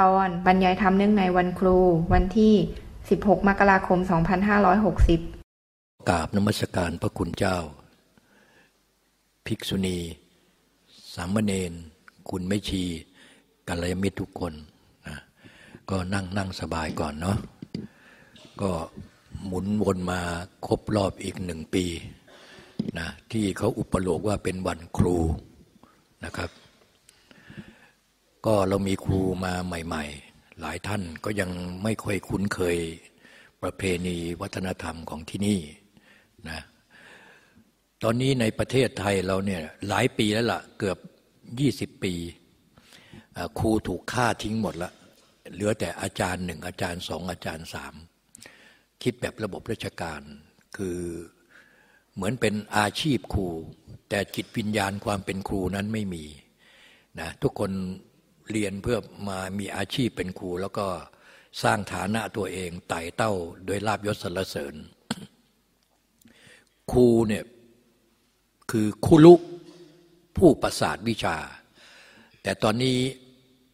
ตอนบรรยายธรรมเนื่องในวันครู วันที่ 16 มกราคม 2560 กราบนมัสการพระคุณเจ้า ภิกษุณี สามเณรคุณไม่ชีกัลยาณมิตรทุกคนนะก็นั่งนั่งสบายก่อนเนาะก็หมุนวนมาครบรอบอีกหนึ่งปีนะที่เขาอุปโลกว่าเป็นวันครูนะครับ ก็เรามีครูมาใหม่ ๆ หลายท่านก็ยังไม่ค่อยคุ้นเคยประเพณีวัฒนธรรมของที่นี่นะตอนนี้ในประเทศไทยเราเนี่ยหลายปีแล้วละ่ะเกือบ 20 ปี ครูถูกฆ่าทิ้งหมดละเหลือแต่อาจารย์หนึ่งอาจารย์สองอาจารย์สามคิดแบบระบบราชการคือเหมือนเป็นอาชีพครู แต่จิตวิญญาณความเป็นครูนั้นไม่มีนะทุกคน เรียนเพื่อมามีอาชีพเป็นครูแล้วก็สร้างฐานะตัวเองไต่เต้าโดยลาบยศสรรเสริญ ครูเนี่ยคือคุลุผู้ประสาทวิชา แต่ตอนนี้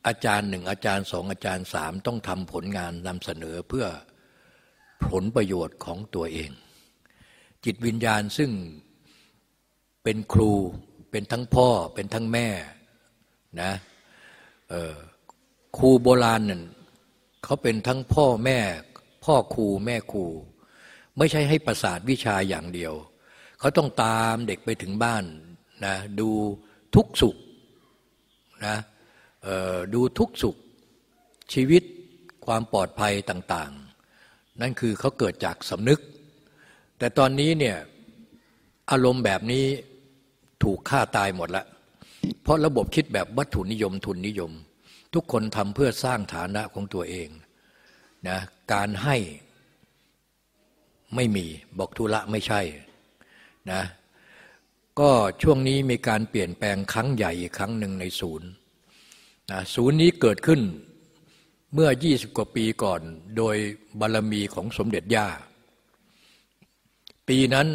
อาจารย์หนึ่งอาจารย์สองอาจารย์สามต้องทำผลงานนำเสนอเพื่อผลประโยชน์ของตัวเอง จิตวิญญาณซึ่งเป็นครูเป็นทั้งพ่อเป็นทั้งแม่นะ ครูโบราณนั่นเขาเป็นทั้งพ่อแม่ พ่อครูแม่ครู ไม่ใช่ให้ประสาทวิชาอย่างเดียว เขาต้องตามเด็กไปถึงบ้านนะดูทุกสุขนะดูทุกสุขชีวิตความปลอดภัยต่างๆ นั่นคือเขาเกิดจากสำนึก แต่ตอนนี้เนี่ยอารมณ์แบบนี้ถูกฆ่าตายหมดแล้ว เพราะระบบคิดแบบวัตถุนิยมทุนนิยม ทุกคนทำเพื่อสร้างฐานะของตัวเองนะการให้ไม่มีบอกทุละไม่ใช่นะก็ช่วงนี้มีการเปลี่ยนแปลงครั้งใหญ่อีกครั้งหนึ่งในศูนย์นะศูนย์นี้เกิดขึ้นเมื่อ 20 กว่าปีก่อน โดยบารรมีของสมเด็จย่า ปีนั้น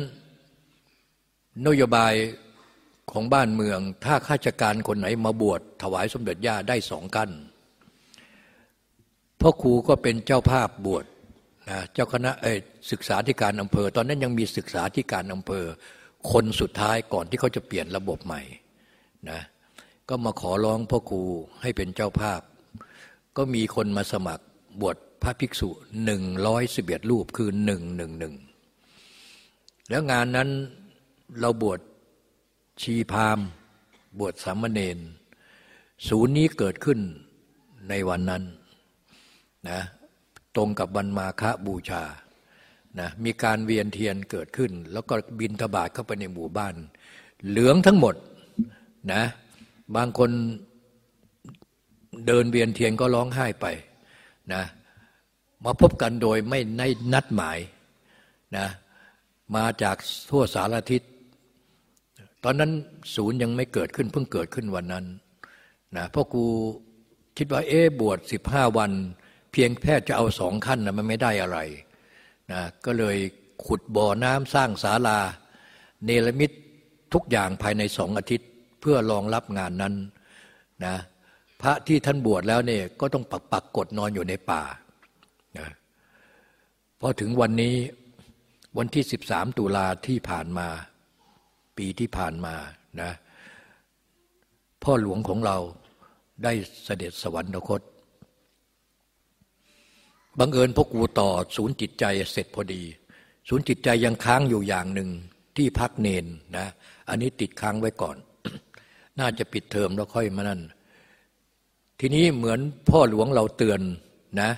นโยบาย ของบ้านเมือง ถ้าข้าราชการคนไหนมาบวชถวายสมเด็จย่าได้สองกั้นพ่อครูก็เป็นเจ้าภาพบวชนะเจ้าคณะศึกษาธิการอำเภอ ตอนนั้นยังมีศึกษาธิการอำเภอ คนสุดท้ายก่อนที่เขาจะเปลี่ยนระบบใหม่นะก็มาขอร้องพ่อครูให้เป็นเจ้าภาพ ก็มีคนมาสมัครบวชพระภิกษุหนึ่งร้อยสิบเอ็ดรูปคือหนึ่งหนึ่งหนึ่งแล้วงานนั้นเราบวช ชีพามบวชสามเณรศูนย์นี้เกิดขึ้นในวันนั้นนะตรงกับวันมาฆบูชานะมีการเวียนเทียนเกิดขึ้น แล้วก็บินทบาทเข้าไปในหมู่บ้าน เหลืองทั้งหมดนะบางคนเดินเวียนเทียนก็ร้องไห้ไปนะมาพบกันโดยไม่ในนัดหมายนะมาจากทั่วสารทิศ ตอนนั้นศูนย์ยังไม่เกิดขึ้นเพิ่งเกิดขึ้นวันนั้นนะพ่อกูคิดว่าเอ๊บวชสิบห้าวัน เพียงแค่จะเอาสองขั้นนะมันไม่ได้อะไรนะก็เลยขุดบ่อน้ำสร้างศาลา เนรมิตทุกอย่างภายในสองอาทิตย์เพื่อรองรับงานนั้นนะพระที่ท่านบวชแล้วเนี่ยก็ต้องปักปักกดนอนอยู่ในป่านะพอถึงวันนี้วันที่ 13 ตุลาที่ผ่านมา ปีที่ผ่านมานะพ่อหลวงของเราได้เสด็จสวรรคต บังเอิญพวกกูต่อศูนย์จิตใจเสร็จพอดี ศูนย์จิตใจยังค้างอยู่อย่างหนึ่งที่พักเนนนะอันนี้ติดค้างไว้ก่อน น่าจะปิดเทอมแล้วค่อยมานั่น ทีนี้เหมือนพ่อหลวงเราเตือนนะ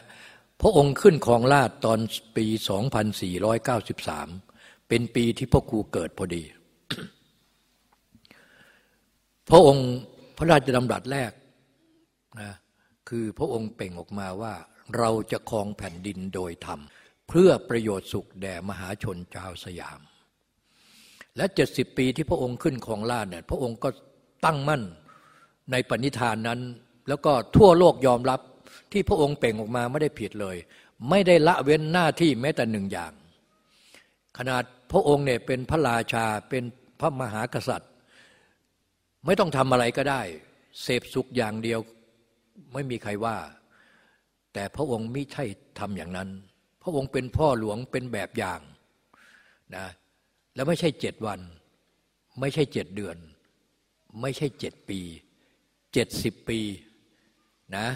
พระองค์ขึ้นครองราชตอนปี 2493 เป็นปีที่พ่อครูเกิดพอดี ระองค์พระราชดำรัสแรกนะคือพระองค์เป่งออกมาว่าเราจะครองแผ่นดินโดยธรรม เพื่อประโยชน์สุขแด่มหาชนชาวสยาม และเจ็ดสิบปีที่พระองค์ขึ้นครองราชเนี่ยพระองค์ก็ตั้งมั่นในปณิธานนั้น แล้วก็ทั่วโลกยอมรับที่พระองค์เป่งออกมาไม่ได้ผิดเลย ไม่ได้ละเว้นหน้าที่แม้แต่หนึ่งอย่าง ขนาดพระองค์เนี่ยเป็นพระราชาเป็นพระมหากษัตริย์ ไม่ต้องทำอะไรก็ได้ เสพสุขอย่างเดียวไม่มีใครว่า แต่พระองค์ไม่ใช่ทำอย่างนั้น พระองค์เป็นพ่อหลวงเป็นแบบอย่างนะแล้วไม่ใช่เจ็ดวัน ไม่ใช่เจ็ดเดือน ไม่ใช่เจ็ดปีเจ็ดสิบปีนะ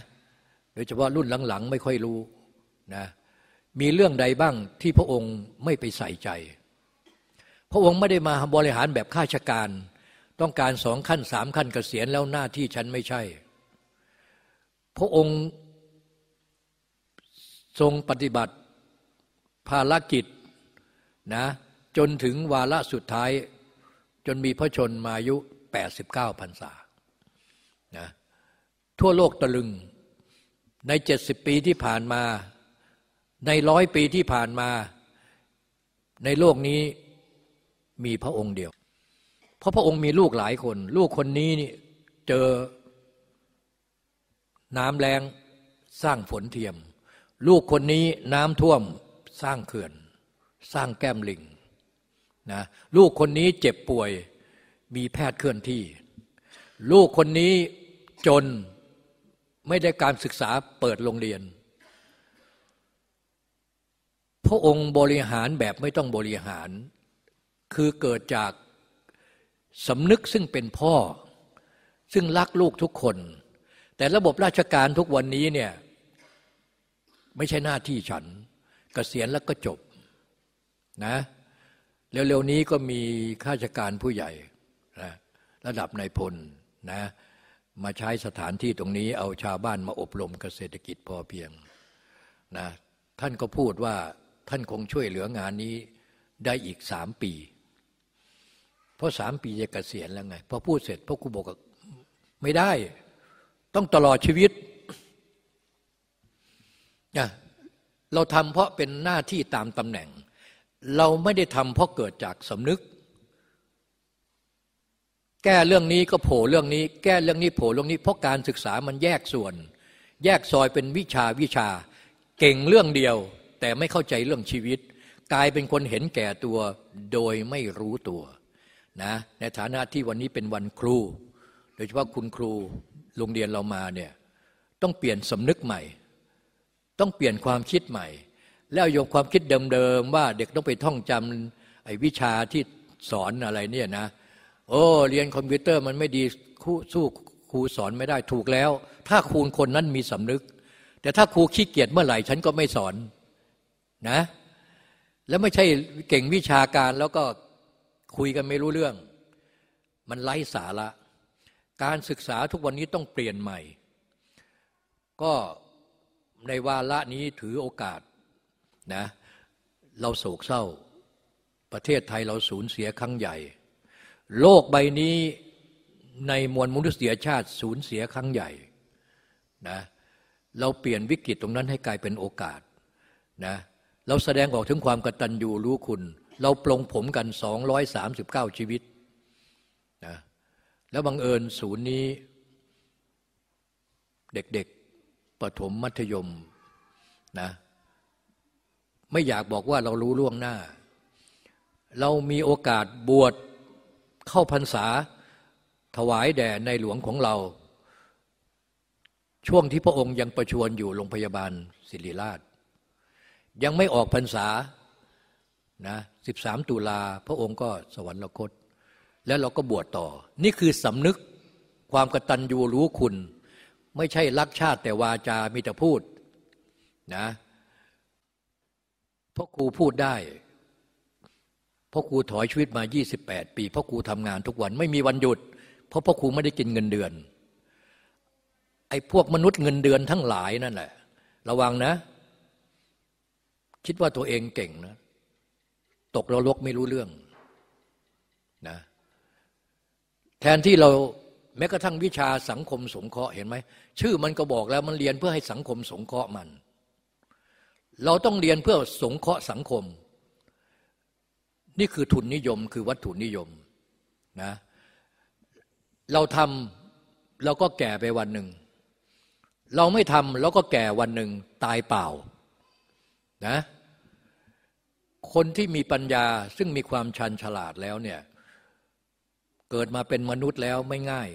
โดยเฉพาะรุ่นหลังๆ ไม่ค่อยรู้นะมีเรื่องใดบ้างที่พระองค์ไม่ไปใส่ใจ พระองค์ไม่ได้มาบริหารแบบข้าราชการ ต้องการสองขั้นสามขั้นเกษียณแล้วหน้าที่ฉันไม่ใช่ พระองค์ทรงปฏิบัติภารกิจนะจนถึงวาระสุดท้าย จนมีพระชนมายุ 89พรรษานะทั่วโลกตะลึงใน 70 ปีที่ผ่านมา ในร้อยปีที่ผ่านมา ในโลกนี้มีพระองค์เดียว เพราะพระองค์มีลูกหลายคน ลูกคนนี้นี่เจอน้ำแรงสร้างฝนเทียม ลูกคนนี้น้ำท่วมสร้างเขื่อน สร้างแก้มลิงนะลูกคนนี้เจ็บป่วยมีแพทย์เคลื่อนที่ ลูกคนนี้จนไม่ได้การศึกษาเปิดโรงเรียน พระองค์บริหารแบบไม่ต้องบริหาร คือเกิดจาก สำนึกซึ่งเป็นพ่อ ซึ่งรักลูกทุกคน แต่ระบบราชการทุกวันนี้เนี่ยไม่ใช่หน้าที่ฉันกเกษียณแล้วก็จบนะเร็วๆนี้ก็มีข้าราชการผู้ใหญ่นะระดับนายพลนะมาใช้สถานที่ตรงนี้เอาชาวบ้านมาอบรมเกษตรกิจพอเพียงนะท่านก็พูดว่าท่านคงช่วยเหลืองานนี้ได้อีกสามปี เพราะสามปีจะเกษียณแล้วไงพอพูดเสร็จพวกครูบอกไม่ได้ ต้องตลอดชีวิตนะเราทำเพราะเป็นหน้าที่ตามตำแหน่ง เราไม่ได้ทำเพราะเกิดจากสำนึก แก้เรื่องนี้ก็โผล่เรื่องนี้ แก้เรื่องนี้โผล่เรื่องนี้ เพราะการศึกษามันแยกส่วน แยกซอยเป็นวิชาวิชา เก่งเรื่องเดียว แต่ไม่เข้าใจเรื่องชีวิต กลายเป็นคนเห็นแก่ตัวโดยไม่รู้ตัว นะในฐานะที่วันนี้เป็นวันครู โดยเฉพาะคุณครูโรงเรียนเรามาเนี่ยต้องเปลี่ยนสำนึกใหม่ ต้องเปลี่ยนความคิดใหม่ แล้วโยงความคิดเดิมๆว่าเด็กต้องไปท่องจำไอ้วิชาที่สอนอะไรเนี่ยนะโอ้เรียนคอมพิวเตอร์มันไม่ดีสู้ครูสอนไม่ได้ถูกแล้ว ถ้าครูคนนั้นมีสำนึก แต่ถ้าครูขี้เกียจเมื่อไหร่ฉันก็ไม่สอนนะแล้วไม่ใช่เก่งวิชาการแล้วก็ คุยกันไม่รู้เรื่อง มันไร้สาระ การศึกษาทุกวันนี้ต้องเปลี่ยนใหม่ ก็ในวาระนี้ถือโอกาสนะเราโศกเศร้า ประเทศไทยเราสูญเสียครั้งใหญ่ โลกใบนี้ในมวลมนุษยชาติสูญเสียครั้งใหญ่นะเราเปลี่ยนวิกฤตตรงนั้นให้กลายเป็นโอกาสนะเราแสดงออกถึงความกตัญญูรู้คุณ เราปลงผมกัน 239 ชีวิตนะแล้วบังเอิญศูนย์นี้ เด็กๆประถมมัธยมนะไม่อยากบอกว่าเรารู้ล่วงหน้า เรามีโอกาสบวชเข้าพรรษาถวายแด่ในหลวงของเรา ช่วงที่พระองค์ยังประชวรอยู่โรงพยาบาลศิริราช ยังไม่ออกพรรษา นะสิบสามตุลาพระองค์ก็สวรรคต แล้วเราก็บวชต่อ นี่คือสำนึกความกตัญญูรู้คุณ ไม่ใช่รักชาติแต่วาจามีแต่พูดนะเพราะครูพูดได้เพราะครูถอยชีวิตมา 28 ปีเพราะครูทำงานทุกวันไม่มีวันหยุด เพราะพ่อครูไม่ได้กินเงินเดือน ไอ้พวกมนุษย์เงินเดือนทั้งหลายนั่นแหละ ระวังนะ คิดว่าตัวเองเก่งนะ ตกเราลกไม่รู้เรื่องนะแทนที่เราแม้กระทั่งวิชาสังคมสงเคราะห์เห็นไหมชื่อมันก็บอกแล้วมันเรียนเพื่อให้สังคมสงเคราะห์มัน เราต้องเรียนเพื่อสงเคราะห์สังคม นี่คือทุนนิยมคือวัตถุนิยมนะเราทำเราก็แก่ไปวันหนึ่ง เราไม่ทำเราก็แก่วันหนึ่งตายเปล่านะ คนที่มีปัญญาซึ่งมีความชันฉลาดแล้วเนี่ยเกิดมาเป็นมนุษย์แล้วไม่ง่าย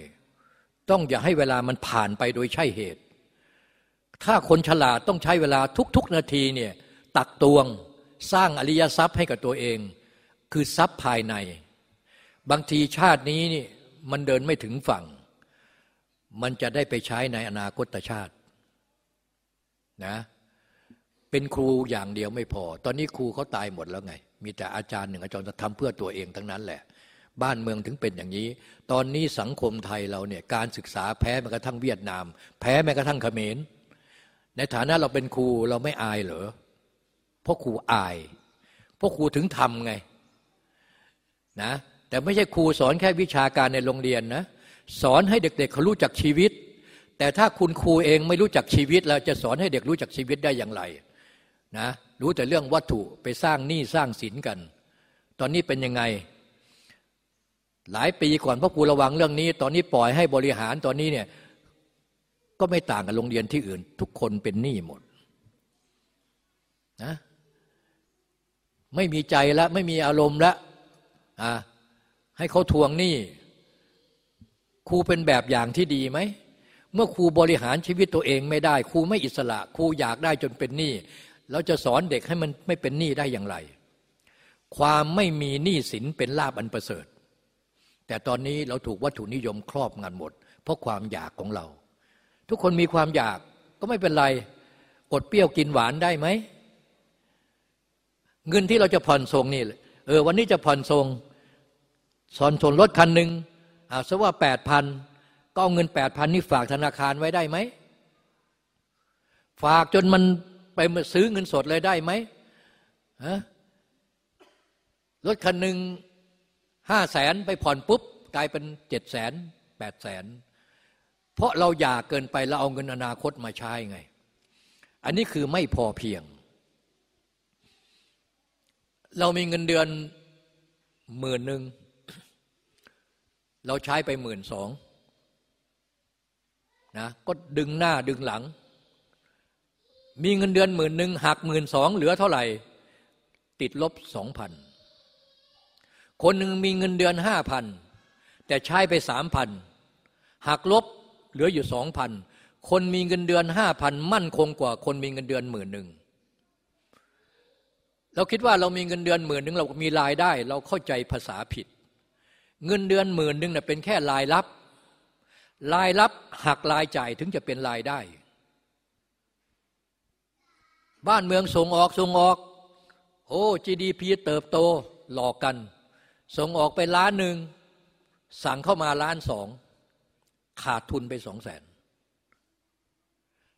ต้องอย่าให้เวลามันผ่านไปโดยใช่เหตุ ถ้าคนฉลาดต้องใช้เวลาทุกๆนาทีเนี่ยตักตวงสร้างอริยทรัพย์ให้กับตัวเอง คือทรัพย์ภายใน บางทีชาตินี้นี่มันเดินไม่ถึงฝั่ง มันจะได้ไปใช้ในอนาคตชาตินะ เป็นครูอย่างเดียวไม่พอ ตอนนี้ครูเขาตายหมดแล้วไง มีแต่อาจารย์หนึ่งอาจารย์จะทำเพื่อตัวเองทั้งนั้นแหละ บ้านเมืองถึงเป็นอย่างนี้ ตอนนี้สังคมไทยเราเนี่ยการศึกษาแพ้แม้กระทั่งเวียดนาม แพ้แม้กระทั่งเขมร ในฐานะเราเป็นครูเราไม่อายเหรอเพราะครูอาย เพราะครูถึงทำไงนะแต่ไม่ใช่ครูสอนแค่วิชาการในโรงเรียนนะสอนให้เด็กๆเเขารู้จักชีวิต แต่ถ้าคุณครูเองไม่รู้จักชีวิตแล้วจะสอนให้เด็กรู้จักชีวิตได้อย่างไร นะรู้แต่เรื่องวัตถุไปสร้างหนี้สร้างสินกัน ตอนนี้เป็นยังไง หลายปีก่อนพ่อครูระวังเรื่องนี้ ตอนนี้ปล่อยให้บริหารตอนนี้เนี่ยก็ไม่ต่างกับโรงเรียนที่อื่น ทุกคนเป็นหนี้หมดนะไม่มีใจล้วไม่มีอารมณ์ล้วอะให้เขาทวงหนี้ครูเป็นแบบอย่างที่ดีไหม เมื่อครูบริหารชีวิตตัวเองไม่ได้ ครูไม่อิสระ ครูอยากได้จนเป็นหนี้ เราจะสอนเด็กให้มันไม่เป็นหนี้ได้อย่างไร ความไม่มีหนี้สินเป็นลาบอันประเสริฐ แต่ตอนนี้เราถูกวัตถุนิยมครอบงำหมด เพราะความอยากของเรา ทุกคนมีความอยากก็ไม่เป็นไร อดเปรี้ยวกินหวานได้ไหม เงินที่เราจะผ่อนส่งนี่เออวันนี้จะผ่อนส่งสอนส่งรถคันหนึ่งอาซะว่าแปดพันก็เอาเงินแปดพันนี่ฝากธนาคารไว้ได้ไหม ฝากจนมัน ไปซื้อเงินสดเลยได้ไหมฮะรถคันหนึ่งห้าแสนไปผ่อนปุ๊บ กลายเป็นเจ็ดแสนแปดแสนเพราะเราอยากเกินไปเราเอาเงินอนาคตมาใช้ไง อันนี้คือไม่พอเพียง เรามีเงินเดือนหมื่นหนึ่งเราใช้ไปหมื่นสองนะก็ดึงหน้าดึงหลัง มีเงินเดือนหมื่นหนึ่งหักหมื่นสองเหลือเท่าไหร่ ติดลบสองพันคนหนึ่งมีเงินเดือนห้าพันแต่ใช้ไปสามพันหักลบเหลืออยู่สองพันคนมีเงินเดือนห้าพันมั่นคงกว่าคนมีเงินเดือนหมื่นหนึ่งเราคิดว่าเรามีเงินเดือนหมื่นหนึ่งเรามีรายได้ เราเข้าใจภาษาผิด เงินเดือนหมื่นหนึ่งเน่ยเป็นแค่รายรับ รายรับหักรายจ่ายถึงจะเป็นรายได้ บ้านเมืองส่งออกส่งออก โอ้ GDP เติบโตหลอกกัน ส่งออกไปล้านหนึ่ง สั่งเข้ามาล้านสอง ขาดทุนไปสองแสน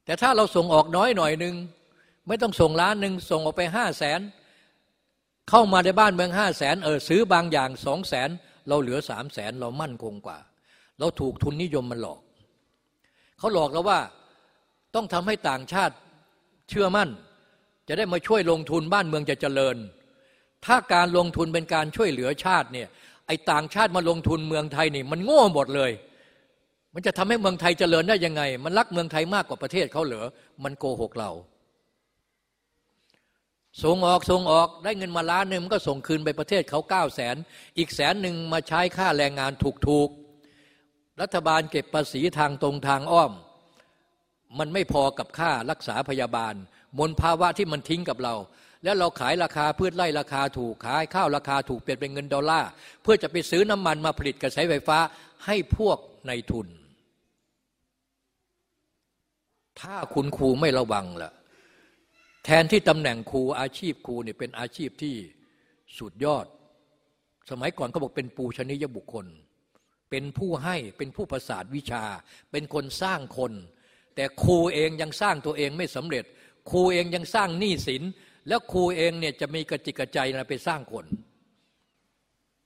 แต่ถ้าเราส่งออกน้อยหน่อยหนึ่ง ไม่ต้องส่งล้านหนึ่ง ส่งออกไปห้าแสน เข้ามาในบ้านเมืองห้าแสนเออซื้อบางอย่างสองแสน เราเหลือสามแสนเรามั่นคงกว่า เราถูกทุนนิยมมันหลอก เขาหลอกเราว่าต้องทำให้ต่างชาติเชื่อมั่น จะได้มาช่วยลงทุนบ้านเมืองจะเจริญ ถ้าการลงทุนเป็นการช่วยเหลือชาติเนี่ยไอ้ต่างชาติมาลงทุนเมืองไทยนี่มันโง่หมดเลย มันจะทำให้เมืองไทยเจริญได้ยังไง มันรักเมืองไทยมากกว่าประเทศเขาเหรอมันโกหกเราส่งออกส่งออกได้เงินมาล้านหนึ่งมันก็ส่งคืนไปประเทศเขาเก้าแสนอีกแสนหนึ่งมาใช้ค่าแรงงานถูกๆ รัฐบาลเก็บภาษีทางตรงทางอ้อม มันไม่พอกับค่ารักษาพยาบาล มลภาวะที่มันทิ้งกับเรา แล้วเราขายราคาพืชไร่ราคาถูกขายข้าวราคาถูกเปลี่ยนเป็นเงินดอลลาร์เพื่อจะไปซื้อน้ำมันมาผลิตกระแสไฟฟ้าให้พวกในทุน ถ้าคุณครูไม่ระวังล่ะแทนที่ตำแหน่งครูอาชีพครูเนี่ยเป็นอาชีพที่สุดยอด สมัยก่อนเขาบอกเป็นปูชนียบุคคล เป็นผู้ให้เป็นผู้ประสาทวิชา เป็นคนสร้างคน แต่ครูเองยังสร้างตัวเองไม่สำเร็จ ครูเองยังสร้างหนี้สิน แล้วครูเองเนี่ยจะมีกระจิกกระใจนะไปสร้างคน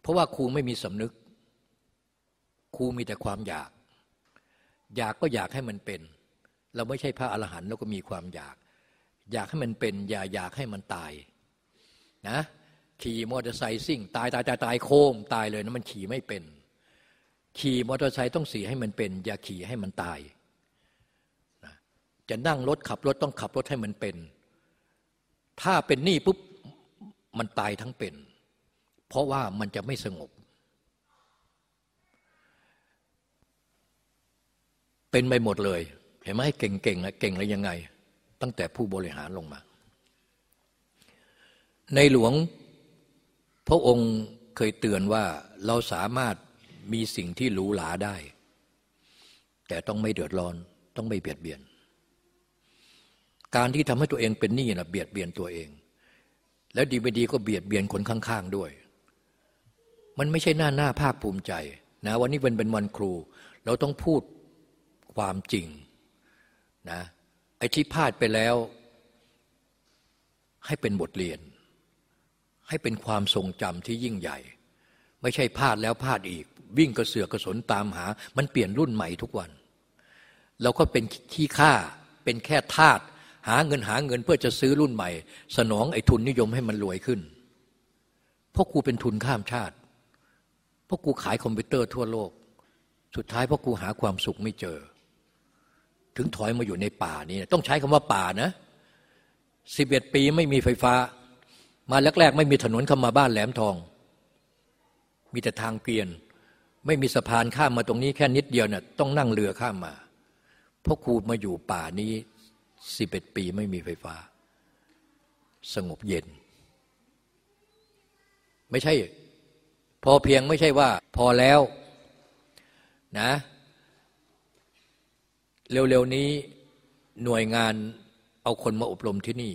เพราะว่าครูไม่มีสำนึก ครูมีแต่ความอยาก อยากก็อยากให้มันเป็น เราไม่ใช่พระอรหันต์เราก็มีความอยาก อยากให้มันเป็น อย่าอยากให้มันตายนะขี่มอเตอร์ไซค์ซิ่ง ตายตายตายตายโค้งตายเลยนะมันขี่ไม่เป็น ขี่มอเตอร์ไซค์ต้องสีให้มันเป็น อย่าขี่ให้มันตาย จะนั่งรถขับรถต้องขับรถให้มันเป็น ถ้าเป็นหนี้ปุ๊บมันตายทั้งเป็น เพราะว่ามันจะไม่สงบ เป็นไปหมดเลย เห็นไหมเก่งเก่งเก่งอะไรยังไง ตั้งแต่ผู้บริหารลงมา ในหลวงพระองค์เคยเตือนว่าเราสามารถมีสิ่งที่หรูหราได้ แต่ต้องไม่เดือดร้อนต้องไม่เบียดเบียน การที่ทำให้ตัวเองเป็นหนี้นะเบียดเบียนตัวเอง แล้วดีไม่ดีก็เบียดเบียนคนข้างๆด้วย มันไม่ใช่หน้าหน้าภาคภูมิใจนะวันนี้เป็นเป็นวันครู เราต้องพูดความจริงนะไอ้ที่พลาดไปแล้ว ให้เป็นบทเรียน ให้เป็นความทรงจำที่ยิ่งใหญ่ ไม่ใช่พลาดแล้วพลาดอีก วิ่งกระเสือกกระสนตามหา มันเปลี่ยนรุ่นใหม่ทุกวัน เราก็เป็นขี้ค่าเป็นแค่ทาส หาเงินหาเงินเพื่อจะซื้อรุ่นใหม่ สนองไอ้ทุนนิยมให้มันรวยขึ้น เพราะกูเป็นทุนข้ามชาติ เพราะกูขายคอมพิวเตอร์ทั่วโลก สุดท้ายเพราะกูหาความสุขไม่เจอ ถึงถอยมาอยู่ในป่านี่ต้องใช้คำว่าป่านะสิบเอ็ดปีไม่มีไฟฟ้า มาแรก ๆ ไม่มีถนนเข้ามาบ้านแหลมทอง มีแต่ทางเกวียน ไม่มีสะพานข้ามมาตรงนี้แค่นิดเดียวเนี่ยต้องนั่งเรือข้ามมา เพราะครูมาอยู่ป่านี้ สิบเอ็ดปีไม่มีไฟฟ้า สงบเย็น ไม่ใช่ พอเพียงไม่ใช่ว่า พอแล้วนะ เร็วๆนี้หน่วยงานเอาคนมาอบรมที่นี่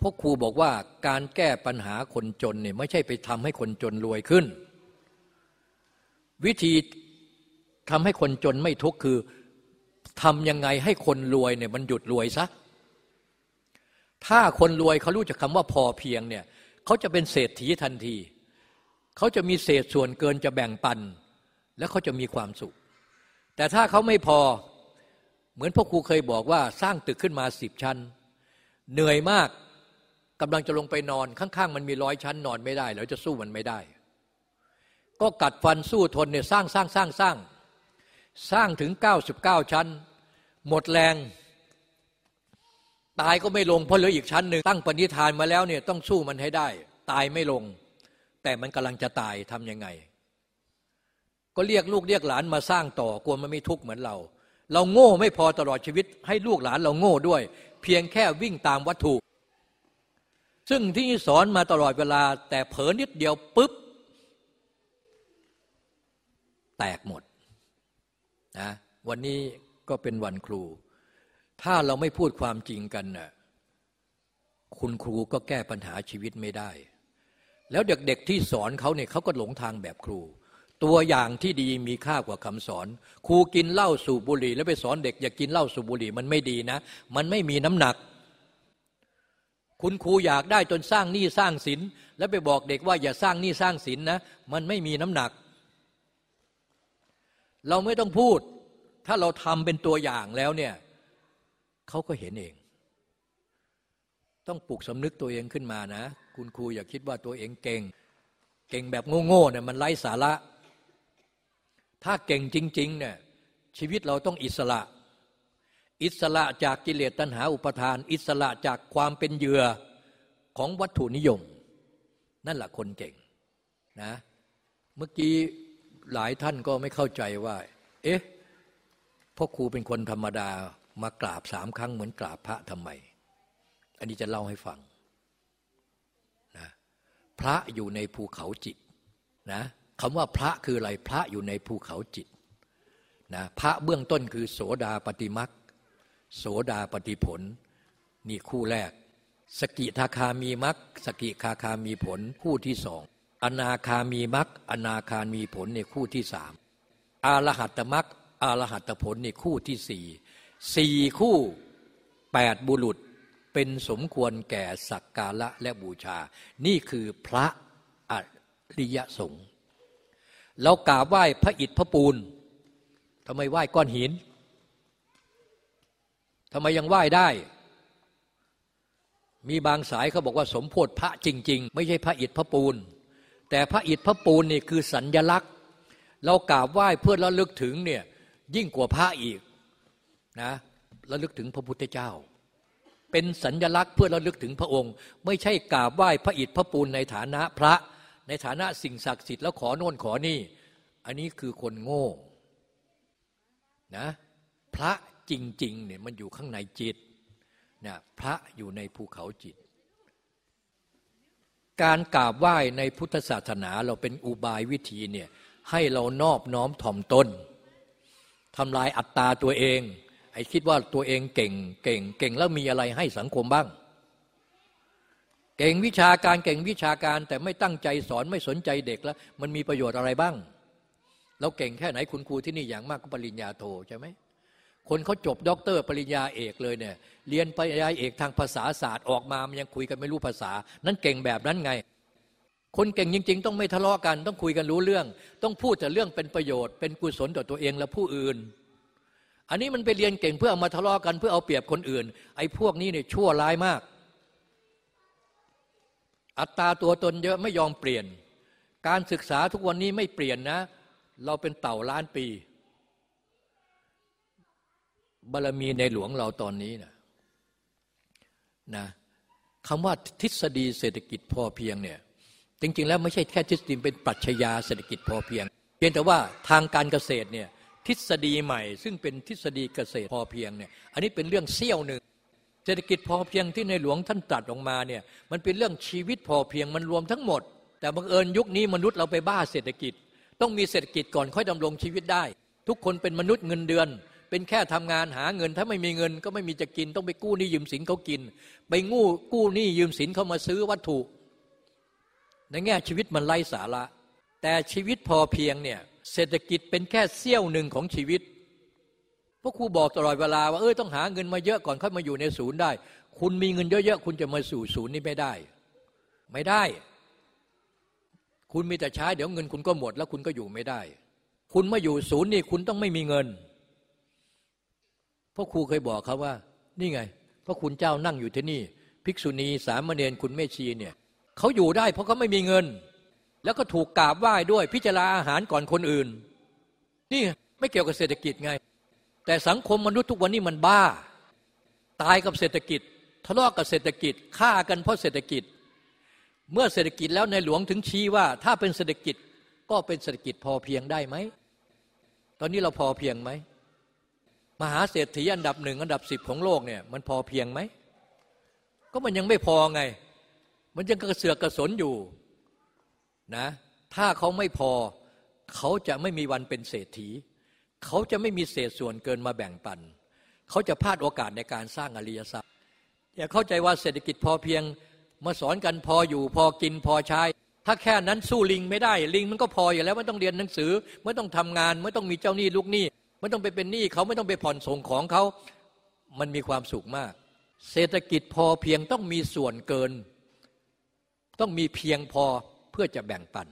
พวกครูบอกว่าการแก้ปัญหาคนจนเนี่ยไม่ใช่ไปทำให้คนจนรวยขึ้น วิธีทำให้คนจนไม่ทุกข์คือ ทำยังไงให้คนรวยเนี่ยมันหยุดรวยซะ ถ้าคนรวยเขารู้จักคำว่าพอเพียงเนี่ยเขาจะเป็นเศรษฐีทันที เขาจะมีเศษส่วนเกินจะแบ่งปัน และเขาจะมีความสุข แต่ถ้าเขาไม่พอเหมือนพ่อครูเคยบอกว่าสร้างตึกขึ้นมาสิบชั้น เหนื่อยมากกำลังจะลงไปนอนข้างๆ มันมีร้อยชั้นนอนไม่ได้แล้วจะสู้มันไม่ได้ ก็กัดฟันสู้ทนเนี่ยสร้างสร้างสร้างสร้าง สร้างถึง 99 ชั้น หมดแรง ตายก็ไม่ลงเพราะเหลืออีกชั้นหนึ่งตั้งปณิธานมาแล้วเนี่ยต้องสู้มันให้ได้ ตายไม่ลง แต่มันกำลังจะตายทำยังไง ก็เรียกลูกเรียกหลานมาสร้างต่อกลัวมันไม่ทุกข์เหมือนเรา เราโง่ไม่พอตลอดชีวิต ให้ลูกหลานเราโง่ด้วย เพียงแค่วิ่งตามวัตถุ ซึ่งที่สอนมาตลอดเวลา แต่เผลอนิดเดียวปุ๊บแตกหมด นะวันนี้ก็เป็นวันครู ถ้าเราไม่พูดความจริงกันน่ะคุณครูก็แก้ปัญหาชีวิตไม่ได้ แล้วเด็กๆที่สอนเขาเนี่ยเขาก็หลงทางแบบครู ตัวอย่างที่ดีมีค่ากว่าคำสอน ครูกินเหล้าสูบบุหรี่ แล้วไปสอนเด็กอย่ากินเหล้าสูบบุหรี่มันไม่ดีนะ มันไม่มีน้ำหนัก คุณครูอยากได้จนสร้างหนี้สร้างสินแล้วไปบอกเด็กว่าอย่าสร้างหนี้สร้างสินนะ มันไม่มีน้ำหนัก เราไม่ต้องพูด ถ้าเราทำเป็นตัวอย่างแล้วเนี่ยเขาก็เห็นเอง ต้องปลุกสำนึกตัวเองขึ้นมานะ คุณครูอย่าคิดว่าตัวเองเก่ง เก่งแบบโง่ๆเนี่ยมันไร้สาระ ถ้าเก่งจริงๆเนี่ยชีวิตเราต้องอิสระ อิสระจากกิเลสตัณหาอุปทาน อิสระจากความเป็นเหยื่อของวัตถุนิยม นั่นแหละคนเก่งนะเมื่อกี้ หลายท่านก็ไม่เข้าใจว่า เอ๊ะพ่อครูเป็นคนธรรมดามากราบสามครั้งเหมือนกราบพระทำไม อันนี้จะเล่าให้ฟังนะพระอยู่ในภูเขาจิตนะคำว่าพระคืออะไรพระอยู่ในภูเขาจิตนะพระเบื้องต้นคือโสดาปฏิมักโสดาปฏิผล นี่คู่แรก สกิทาคามีมักสกิคาคามีผลคู่ที่สอง อนาคามีมักอนาคามีผลในคู่ที่สามอารหัตมักอารหัตผลในคู่ที่สี่สี่คู่แปดบุรุษเป็นสมควรแก่สักการะและบูชา นี่คือพระอริยสงฆ์เรากราบไหว้พระอิฐพระปูนทำไมไหว้ก้อนหินทำไมยังไหว้ได้ มีบางสายเขาบอกว่าสมโพธิพระจริง ๆ ไม่ใช่พระอิฐพระปูน แต่พระอิฐพระปูนนี่คือสัญญลักษณ์ เรากราบไหว้เพื่อระลึกถึงเนี่ยยิ่งกว่าพระอีกนะระลึกถึงพระพุทธเจ้า เป็นสัญญลักษณ์เพื่อระลึกถึงพระองค์ ไม่ใช่กราบไหว้พระอิฐพระปูนในฐานะพระในฐานะสิ่งศักดิ์สิทธิ์แล้วขอโน่นขอนี่ อันนี้คือคนโง่นะพระจริงๆเนี่ยมันอยู่ข้างในจิตนะพระอยู่ในภูเขาจิต การกราบไหว้ในพุทธศาสนาเราเป็นอุบายวิธีเนี่ยให้เรานอบน้อมถ่อมตนทำลายอัตตาตัวเองไอ้คิดว่าตัวเองเก่งเก่งเก่งแล้วมีอะไรให้สังคมบ้าง เก่งวิชาการเก่งวิชาการแต่ไม่ตั้งใจสอนไม่สนใจเด็กแล้ว มันมีประโยชน์อะไรบ้างเราเก่งแค่ไหนคุณครูที่นี่อย่างมากก็ปริญญาโทใช่ไหม คนเขาจบด็อกเตอร์ปริญญาเอกเลยเนี่ยเรียนปริญญาเอกทางภาษาศาสตร์ออกมามันยังคุยกันไม่รู้ภาษา นั้นเก่งแบบนั้นไง คนเก่งจริง ๆ ต้องไม่ทะเลาะกัน ต้องคุยกันรู้เรื่อง ต้องพูดแต่เรื่องเป็นประโยชน์เป็นกุศลต่อตัวเองและผู้อื่น อันนี้มันไปเรียนเก่งเพื่อเอามาทะเลาะกันเพื่อเอาเปรียบคนอื่น ไอ้พวกนี้เนี่ยชั่วร้ายมาก อัตราตัวตนเยอะไม่ยอมเปลี่ยน การศึกษาทุกวันนี้ไม่เปลี่ยนนะ เราเป็นเต่าล้านปี บารมีในหลวงเราตอนนี้นะนะคำว่าทฤษฎีเศรษฐกิจพอเพียงเนี่ยจริง ๆ แล้วไม่ใช่แค่ทฤษฎีเป็นปรัชญาเศรษฐกิจพอเพียง เพียงแต่ว่าทางการเกษตรเนี่ยทฤษฎีใหม่ ซึ่งเป็นทฤษฎีเกษตรพอเพียงเนี่ยอันนี้เป็นเรื่องเสี้ยวหนึ่งเศรษฐกิจพอเพียงที่ในหลวงท่านตรัสออกมาเนี่ยมันเป็นเรื่องชีวิตพอเพียงมันรวมทั้งหมด แต่บังเอิญยุคนี้มนุษย์เราไปบ้าเศรษฐกิจ ต้องมีเศรษฐกิจก่อนค่อยดำรงชีวิตได้ ทุกคนเป็นมนุษย์เงินเดือน เป็นแค่ทำงานหาเงิน ถ้าไม่มีเงินก็ไม่มีจะกิน ต้องไปกู้หนี้ยืมสินเขากิน ไปงู้กู้หนี้ยืมสินเขามาซื้อวัตถุ ในแง่ชีวิตมันไร้สาระ แต่ชีวิตพอเพียงเนี่ยเศรษฐกิจเป็นแค่เสี้ยวหนึ่งของชีวิตพราะครูบอกตลอดเวลาว่าเออต้องหาเงินมาเยอะก่อนค่อยมาอยู่ในศูนย์ได้ คุณมีเงินเยอะๆคุณจะมาสู่ศูนย์นี้ไม่ได้ ไม่ได้ คุณมีแต่ใช้เดี๋ยวเงินคุณก็หมด แล้วคุณก็อยู่ไม่ได้ คุณมาอยู่ศูนย์นี่คุณต้องไม่มีเงิน พ่อครูเคยบอกเขาว่า นี่ไง พระคุณเจ้านั่งอยู่ที่นี่ ภิกษุณีสามเณรคุณแม่ชีเนี่ยเขาอยู่ได้เพราะเขาไม่มีเงิน แล้วก็ถูกกราบไหว้ด้วยพิจารณาอาหารก่อนคนอื่น นี่ไม่เกี่ยวกับเศรษฐกิจไง แต่สังคมมนุษย์ทุกวันนี้มันบ้า ตายกับเศรษฐกิจ ทะเลาะกับเศรษฐกิจฆ่ากันเพราะเศรษฐกิจ เมื่อเศรษฐกิจแล้วในหลวงถึงชี้ว่า ถ้าเป็นเศรษฐกิจก็เป็นเศรษฐกิจพอเพียงได้ไหมตอนนี้เราพอเพียงไหม มหาเศรษฐีอันดับหนึ่งอันดับสิบของโลกเนี่ยมันพอเพียงไหม ก็มันยังไม่พอไง มันยังกระเสือกกระสนอยู่นะถ้าเขาไม่พอเขาจะไม่มีวันเป็นเศรษฐี เขาจะไม่มีเศษส่วนเกินมาแบ่งปัน เขาจะพลาดโอกาสในการสร้างอริยทรัพย์อย่าเข้าใจว่าเศรษฐกิจพอเพียงมาสอนกันพออยู่พอกินพอใช้ ถ้าแค่นั้นสู้ลิงไม่ได้ ลิงมันก็พออยู่แล้วไม่ต้องเรียนหนังสือ ไม่ต้องทำงาน ไม่ต้องมีเจ้าหนี้ลูกหนี้ ไม่ต้องไปเป็นหนี้เขาไม่ต้องไปผ่อนส่งของเขา มันมีความสุขมาก เศรษฐกิจพอเพียงต้องมีส่วนเกิน ต้องมีเพียงพอเพื่อจะแบ่งปัน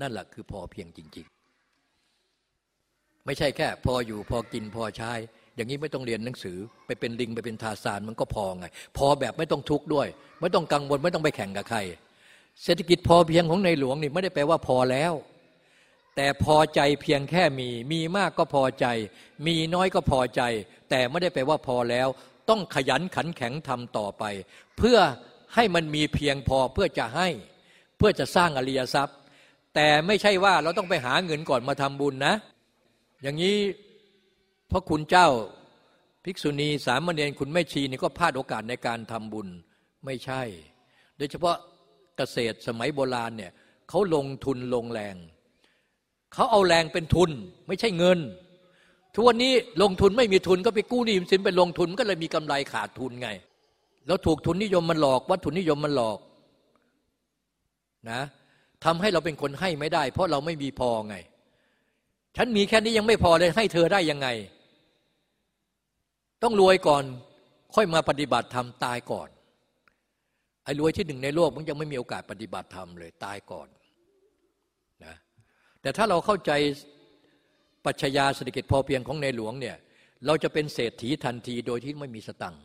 นั่นแหละคือพอเพียงจริง ๆ ไม่ใช่แค่ พออยู่พอกินพอใช้ อย่างนี้ไม่ต้องเรียนหนังสือ ไปเป็นลิงไปเป็นทาสานมันก็พอไง พอแบบไม่ต้องทุกข์ด้วย ไม่ต้องกังวลไม่ต้องไปแข่งกับใคร เศรษฐกิจพอเพียงของในหลวงนี่ไม่ได้แปลว่าพอแล้ว แต่พอใจเพียงแค่มี มีมากก็พอใจ มีน้อยก็พอใจ แต่ไม่ได้แปลว่าพอแล้ว ต้องขยันขันแข็งทำต่อไป เพื่อให้มันมีเพียงพอเพื่อจะให้ เพื่อจะสร้างอริยทรัพย์ แต่ไม่ใช่ว่าเราต้องไปหาเงินก่อนมาทำบุญนะ อย่างนี้พระคุณเจ้าภิกษุณีสามเณรคุณแม่ชีนี่ก็พลาดโอกาสในการทำบุญไม่ใช่ โดยเฉพาะเกษตรสมัยโบราณเนี่ยเขาลงทุนลงแรง เขาเอาแรงเป็นทุนไม่ใช่เงิน ทุกวันนี้ลงทุนไม่มีทุนก็ไปกู้หนี้สินไปลงทุนก็เลยมีกำไรขาดทุนไง แล้วถูกทุนนิยมมันหลอก วัตถุนิยมมันหลอกนะทำให้เราเป็นคนให้ไม่ได้ เพราะเราไม่มีพอไง ฉันมีแค่นี้ยังไม่พอเลยให้เธอได้ยังไง ต้องรวยก่อนค่อยมาปฏิบัติธรรมตายก่อนไอ้รวยที่หนึ่งในโลกมันยังไม่มีโอกาสปฏิบัติธรรมเลยตายก่อน แต่ถ้าเราเข้าใจปัจญาเศรษฐกิจพอเพียงของในหลวงเนี่ยเราจะเป็นเศรษฐีทันทีโดยที่ไม่มีสตังค์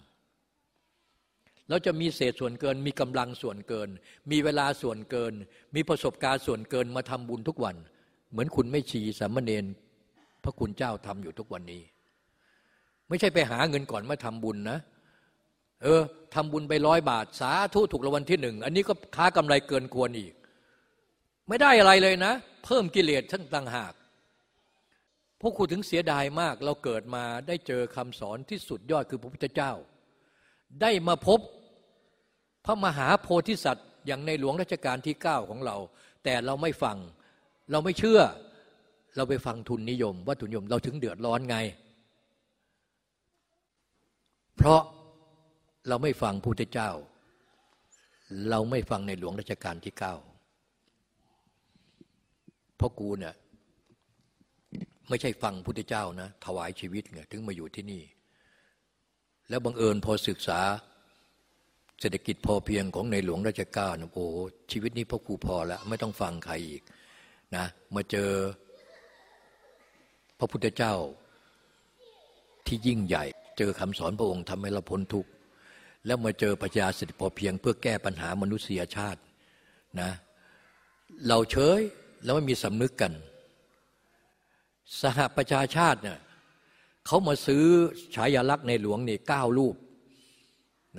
เราจะมีเศษส่วนเกิน มีกำลังส่วนเกิน มีเวลาส่วนเกิน มีประสบการณ์ส่วนเกินมาทำบุญทุกวัน เหมือนคุณไม่ชีสามเณรพระคุณเจ้าทำอยู่ทุกวันนี้ ไม่ใช่ไปหาเงินก่อนมาทำบุญนะ เออทำบุญไปร้อยบาท สาธุถูกรางวัลที่หนึ่ง อันนี้ก็ค้ากำไรเกินควรอีก ไม่ได้อะไรเลยนะ พิ่มกิเลสทั้งต่างหากพวกคุณถึงเสียดายมาก เราเกิดมาได้เจอคำสอนที่สุดยอดคือพระพุทธเจ้า ได้มาพบพระมหาโพธิสัตว์ อย่างในหลวงรัชกาลที่เก้าของเรา แต่เราไม่ฟัง เราไม่เชื่อ เราไปฟังทุนนิยม ว่าทุนนิยมเราถึงเดือดร้อนไง เพราะเราไม่ฟังพุทธเจ้า เราไม่ฟังในหลวงรัชกาลที่เก้า เพราะกูเนี่ยไม่ใช่ฟังพุทธเจ้านะ ถวายชีวิตไงถึงมาอยู่ที่นี่ แล้วบังเอิญพอศึกษา เศรษฐกิจพอเพียงของในหลวงราชกาลโอ้ชีวิตนี้พ่อครูพอแล้ว ไม่ต้องฟังใครอีกนะมาเจอพระพุทธเจ้าที่ยิ่งใหญ่ เจอคำสอนพระองค์ทำให้เราพ้นทุกข์แล้วมาเจอปัญญาเศรษฐกิพอเพียงเพื่อแก้ปัญหามนุษยชาตินะ เราเฉย แล้วไม่มีสำนึกกัน สหประชาชาติเนี่ยเขามาซื้อฉายาลักษณ์ในหลวงนี่เก้ารูป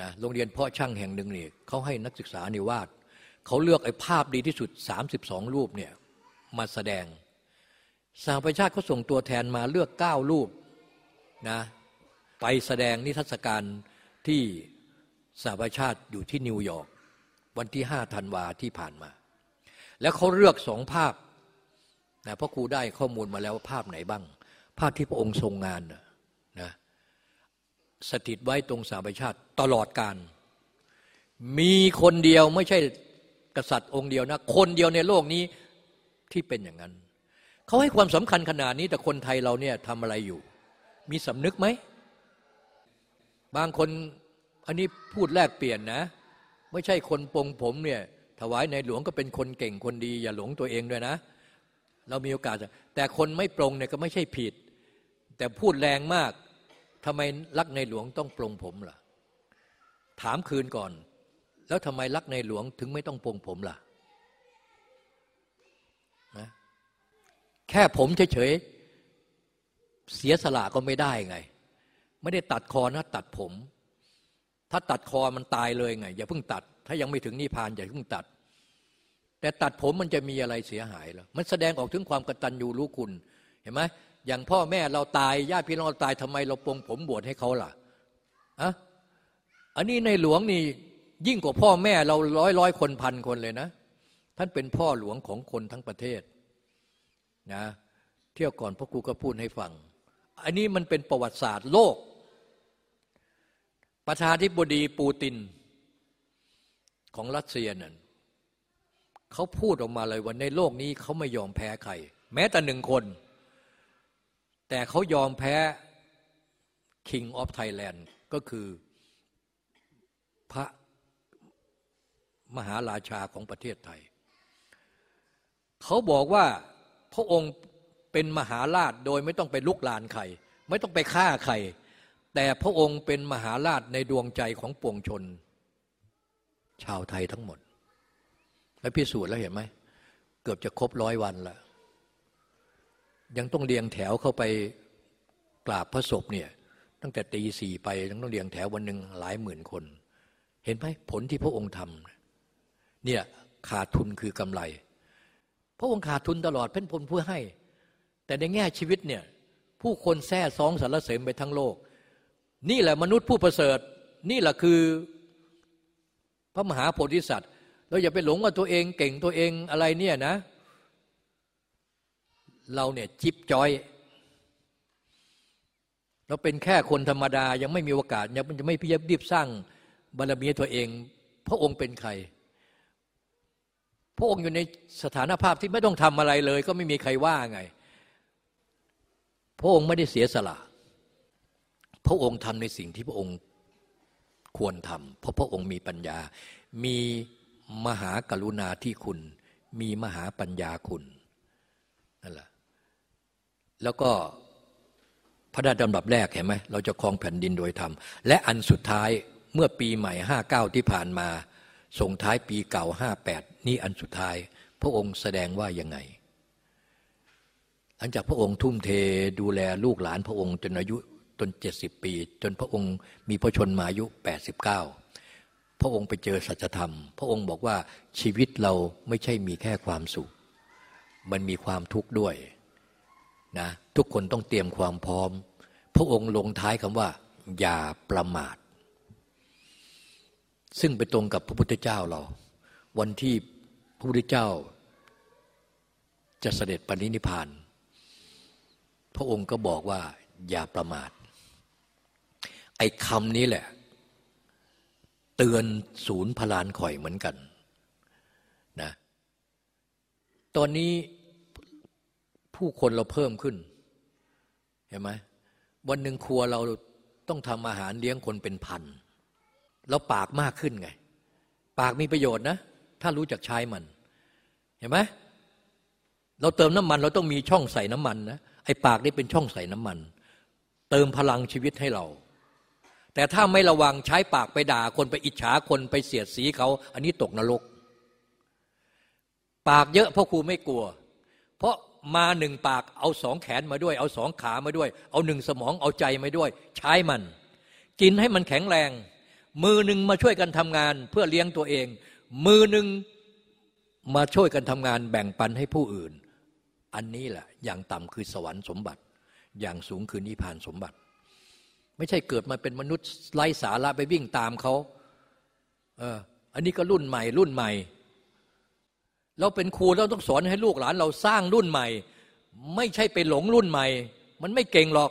นะโรงเรียนพ่อช่างแห่งหนึ่งนี่เขาให้นักศึกษานิวาดเขาเลือกไอ้ภาพดีที่สุด 32 รูปเนี่ยมาแสดงสหประชาชาติเขาส่งตัวแทนมาเลือกเก้ารูปนะไปแสดงนิทรรศการที่สหประชาชาติอยู่ที่นิวยอร์กวันที่ 5 ธันวาที่ผ่านมา แล้วเขาเลือกสองภาพนะเพราะครูได้ข้อมูลมาแล้วว่าภาพไหนบ้าง ภาพที่พระองค์ทรงงานนะสถิตไว้ตรงสาบชาติตลอดการ มีคนเดียวไม่ใช่กษัตริย์องค์เดียวนะ คนเดียวในโลกนี้ที่เป็นอย่างนั้น เขาให้ความสำคัญขนาดนี้แต่คนไทยเราเนี่ยทำอะไรอยู่ มีสำนึกไหม บางคนอันนี้พูดแลกเปลี่ยนนะ ไม่ใช่คนปงผมเนี่ย ถวายในหลวงก็เป็นคนเก่งคนดี อย่าหลงตัวเองด้วยนะ เรามีโอกาส แต่คนไม่ปรงเนี่ยก็ไม่ใช่ผิด แต่พูดแรงมากทำไมรักในหลวงต้องปรงผมล่ะ ถามคืนก่อน แล้วทำไมรักในหลวงถึงไม่ต้องปรงผมล่ะนะแค่ผมเฉยๆเสียสละก็ไม่ได้ไง ไม่ได้ตัดคอนะตัดผม ถ้าตัดคอมันตายเลยไง อย่าเพิ่งตัดถ้ายังไม่ถึงนิพพานอย่าเพิ่งตัด แต่ตัดผมมันจะมีอะไรเสียหายหรอมันแสดงออกถึงความกตัญญูรู้คุณ เห็นไหมอย่างพ่อแม่เราตายญาติพี่น้องเราตายทำไมเราปรงผมบวชให้เขาล่ะอะอันนี้ในหลวงนี่ยิ่งกว่าพ่อแม่เราร้อยร้อยคนพันคนเลยนะ ท่านเป็นพ่อหลวงของคนทั้งประเทศนะเที่ยวก่อนพ่อครูก็พูดให้ฟัง อันนี้มันเป็นประวัติศาสตร์โลก ประธาธิบดีปูติน ของรัสเซียนั่นเขาพูดออกมาเลยว่าในโลกนี้เขาไม่ยอมแพ้ใคร แม้แต่หนึ่งคน แต่เขายอมแพ้ King of Thailand ก็คือพระมหาราชาของประเทศไทย เขาบอกว่าพระองค์เป็นมหาราชโดยไม่ต้องไปลุกลานใคร ไม่ต้องไปฆ่าใคร แต่พระองค์เป็นมหาราชในดวงใจของปวงชน ชาวไทยทั้งหมด แล้วพิสูจน์แล้วเห็นไหม เกือบจะครบร้อยวันละยังต้องเรียงแถวเข้าไปกราบพระศพเนี่ย ตั้งแต่ตีสี่ไปยังต้องเรียงแถววันหนึ่งหลายหมื่นคน เห็นไหมผลที่พระองค์ทำเนี่ยขาดทุนคือกำไร พระองค์ขาดทุนตลอดเป็นผลผู้ให้ แต่ในแง่ชีวิตเนี่ยผู้คนแท้ซองสารเสริมไปทั้งโลก นี่แหละมนุษย์ผู้ประเสริฐ นี่แหละคือ พระมหาโพธิสัตว์เราอย่าไปหลงว่าตัวเองเก่งตัวเองอะไรเนี่ยนะ เราเนี่ยจิบจอย เราเป็นแค่คนธรรมดายังไม่มีโอกาสยังจะไม่พิบรีบสร้างบารมีตัวเอง พระองค์เป็นใคร พระองค์อยู่ในสถานภาพที่ไม่ต้องทำอะไรเลย ก็ไม่มีใครว่าไง พระองค์ไม่ได้เสียสละ พระองค์ทำในสิ่งที่พระองค์ ควรทำเพราะพระองค์มีปัญญา มีมหากรุณาที่คุณ มีมหาปัญญาคุณนั่นแหละแล้วก็พระราชดำรัสแรกเห็นไหมเราจะครองแผ่นดินโดยธรรม และอันสุดท้ายเมื่อปีใหม่ห้าเก้าที่ผ่านมา ส่งท้ายปีเก่าห้าแปดนี่อันสุดท้าย พระองค์แสดงว่ายังไง หลังจากพระองค์ทุ่มเทดูแลลูกหลานพระองค์จนอายุ จนเจ็ดสิบปี จนพระองค์มีพระชนมายุแปดสิบเก้าพระองค์ไปเจอสัจธรรม พระองค์บอกว่าชีวิตเราไม่ใช่มีแค่ความสุข มันมีความทุกข์ด้วยนะทุกคนต้องเตรียมความพร้อม พระองค์ลงท้ายคำว่า อย่าประมาท ซึ่งไปตรงกับพระพุทธเจ้าเรา วันที่พระพุทธเจ้า จะเสด็จปณินิพาน พระองค์ก็บอกว่าอย่าประมาท ไอ้คำนี้แหละ เตือนศูนย์พลานข่อยเหมือนกันนะตอนนี้ผู้คนเราเพิ่มขึ้น เห็นไหมวันหนึ่งครัวเราต้องทำอาหารเลี้ยงคนเป็นพันแล้วปากมากขึ้นไง ปากมีประโยชน์นะ ถ้ารู้จักใช้มัน เห็นไหมเราเติมน้ำมัน เราต้องมีช่องใส่น้ำมันนะไอ้ปากนี่เป็นช่องใส่น้ำมัน เติมพลังชีวิตให้เรา แต่ถ้าไม่ระวังใช้ปากไปด่าคนไปอิจฉาคนไปเสียดสีเขา อันนี้ตกนรก ปากเยอะเพราะครูไม่กลัว เพราะมาหนึ่งปากเอาสองแขนมาด้วย เอาสองขามาด้วย เอาหนึ่งสมองเอาใจมาด้วย ใช้มัน กินให้มันแข็งแรง มือหนึ่งมาช่วยกันทำงานเพื่อเลี้ยงตัวเอง มือหนึ่งมาช่วยกันทำงานแบ่งปันให้ผู้อื่น อันนี้แหละอย่างต่ำคือสวรรค์สมบัติ อย่างสูงคือนิพพานสมบัติ ไม่ใช่เกิดมาเป็นมนุษย์ไร้สาระไปวิ่งตามเขาเอออันนี้ก็รุ่นใหม่รุ่นใหม่ เราเป็นครูเราต้องสอนให้ลูกหลานเราสร้างรุ่นใหม่ ไม่ใช่ไปหลงรุ่นใหม่ มันไม่เก่งหรอก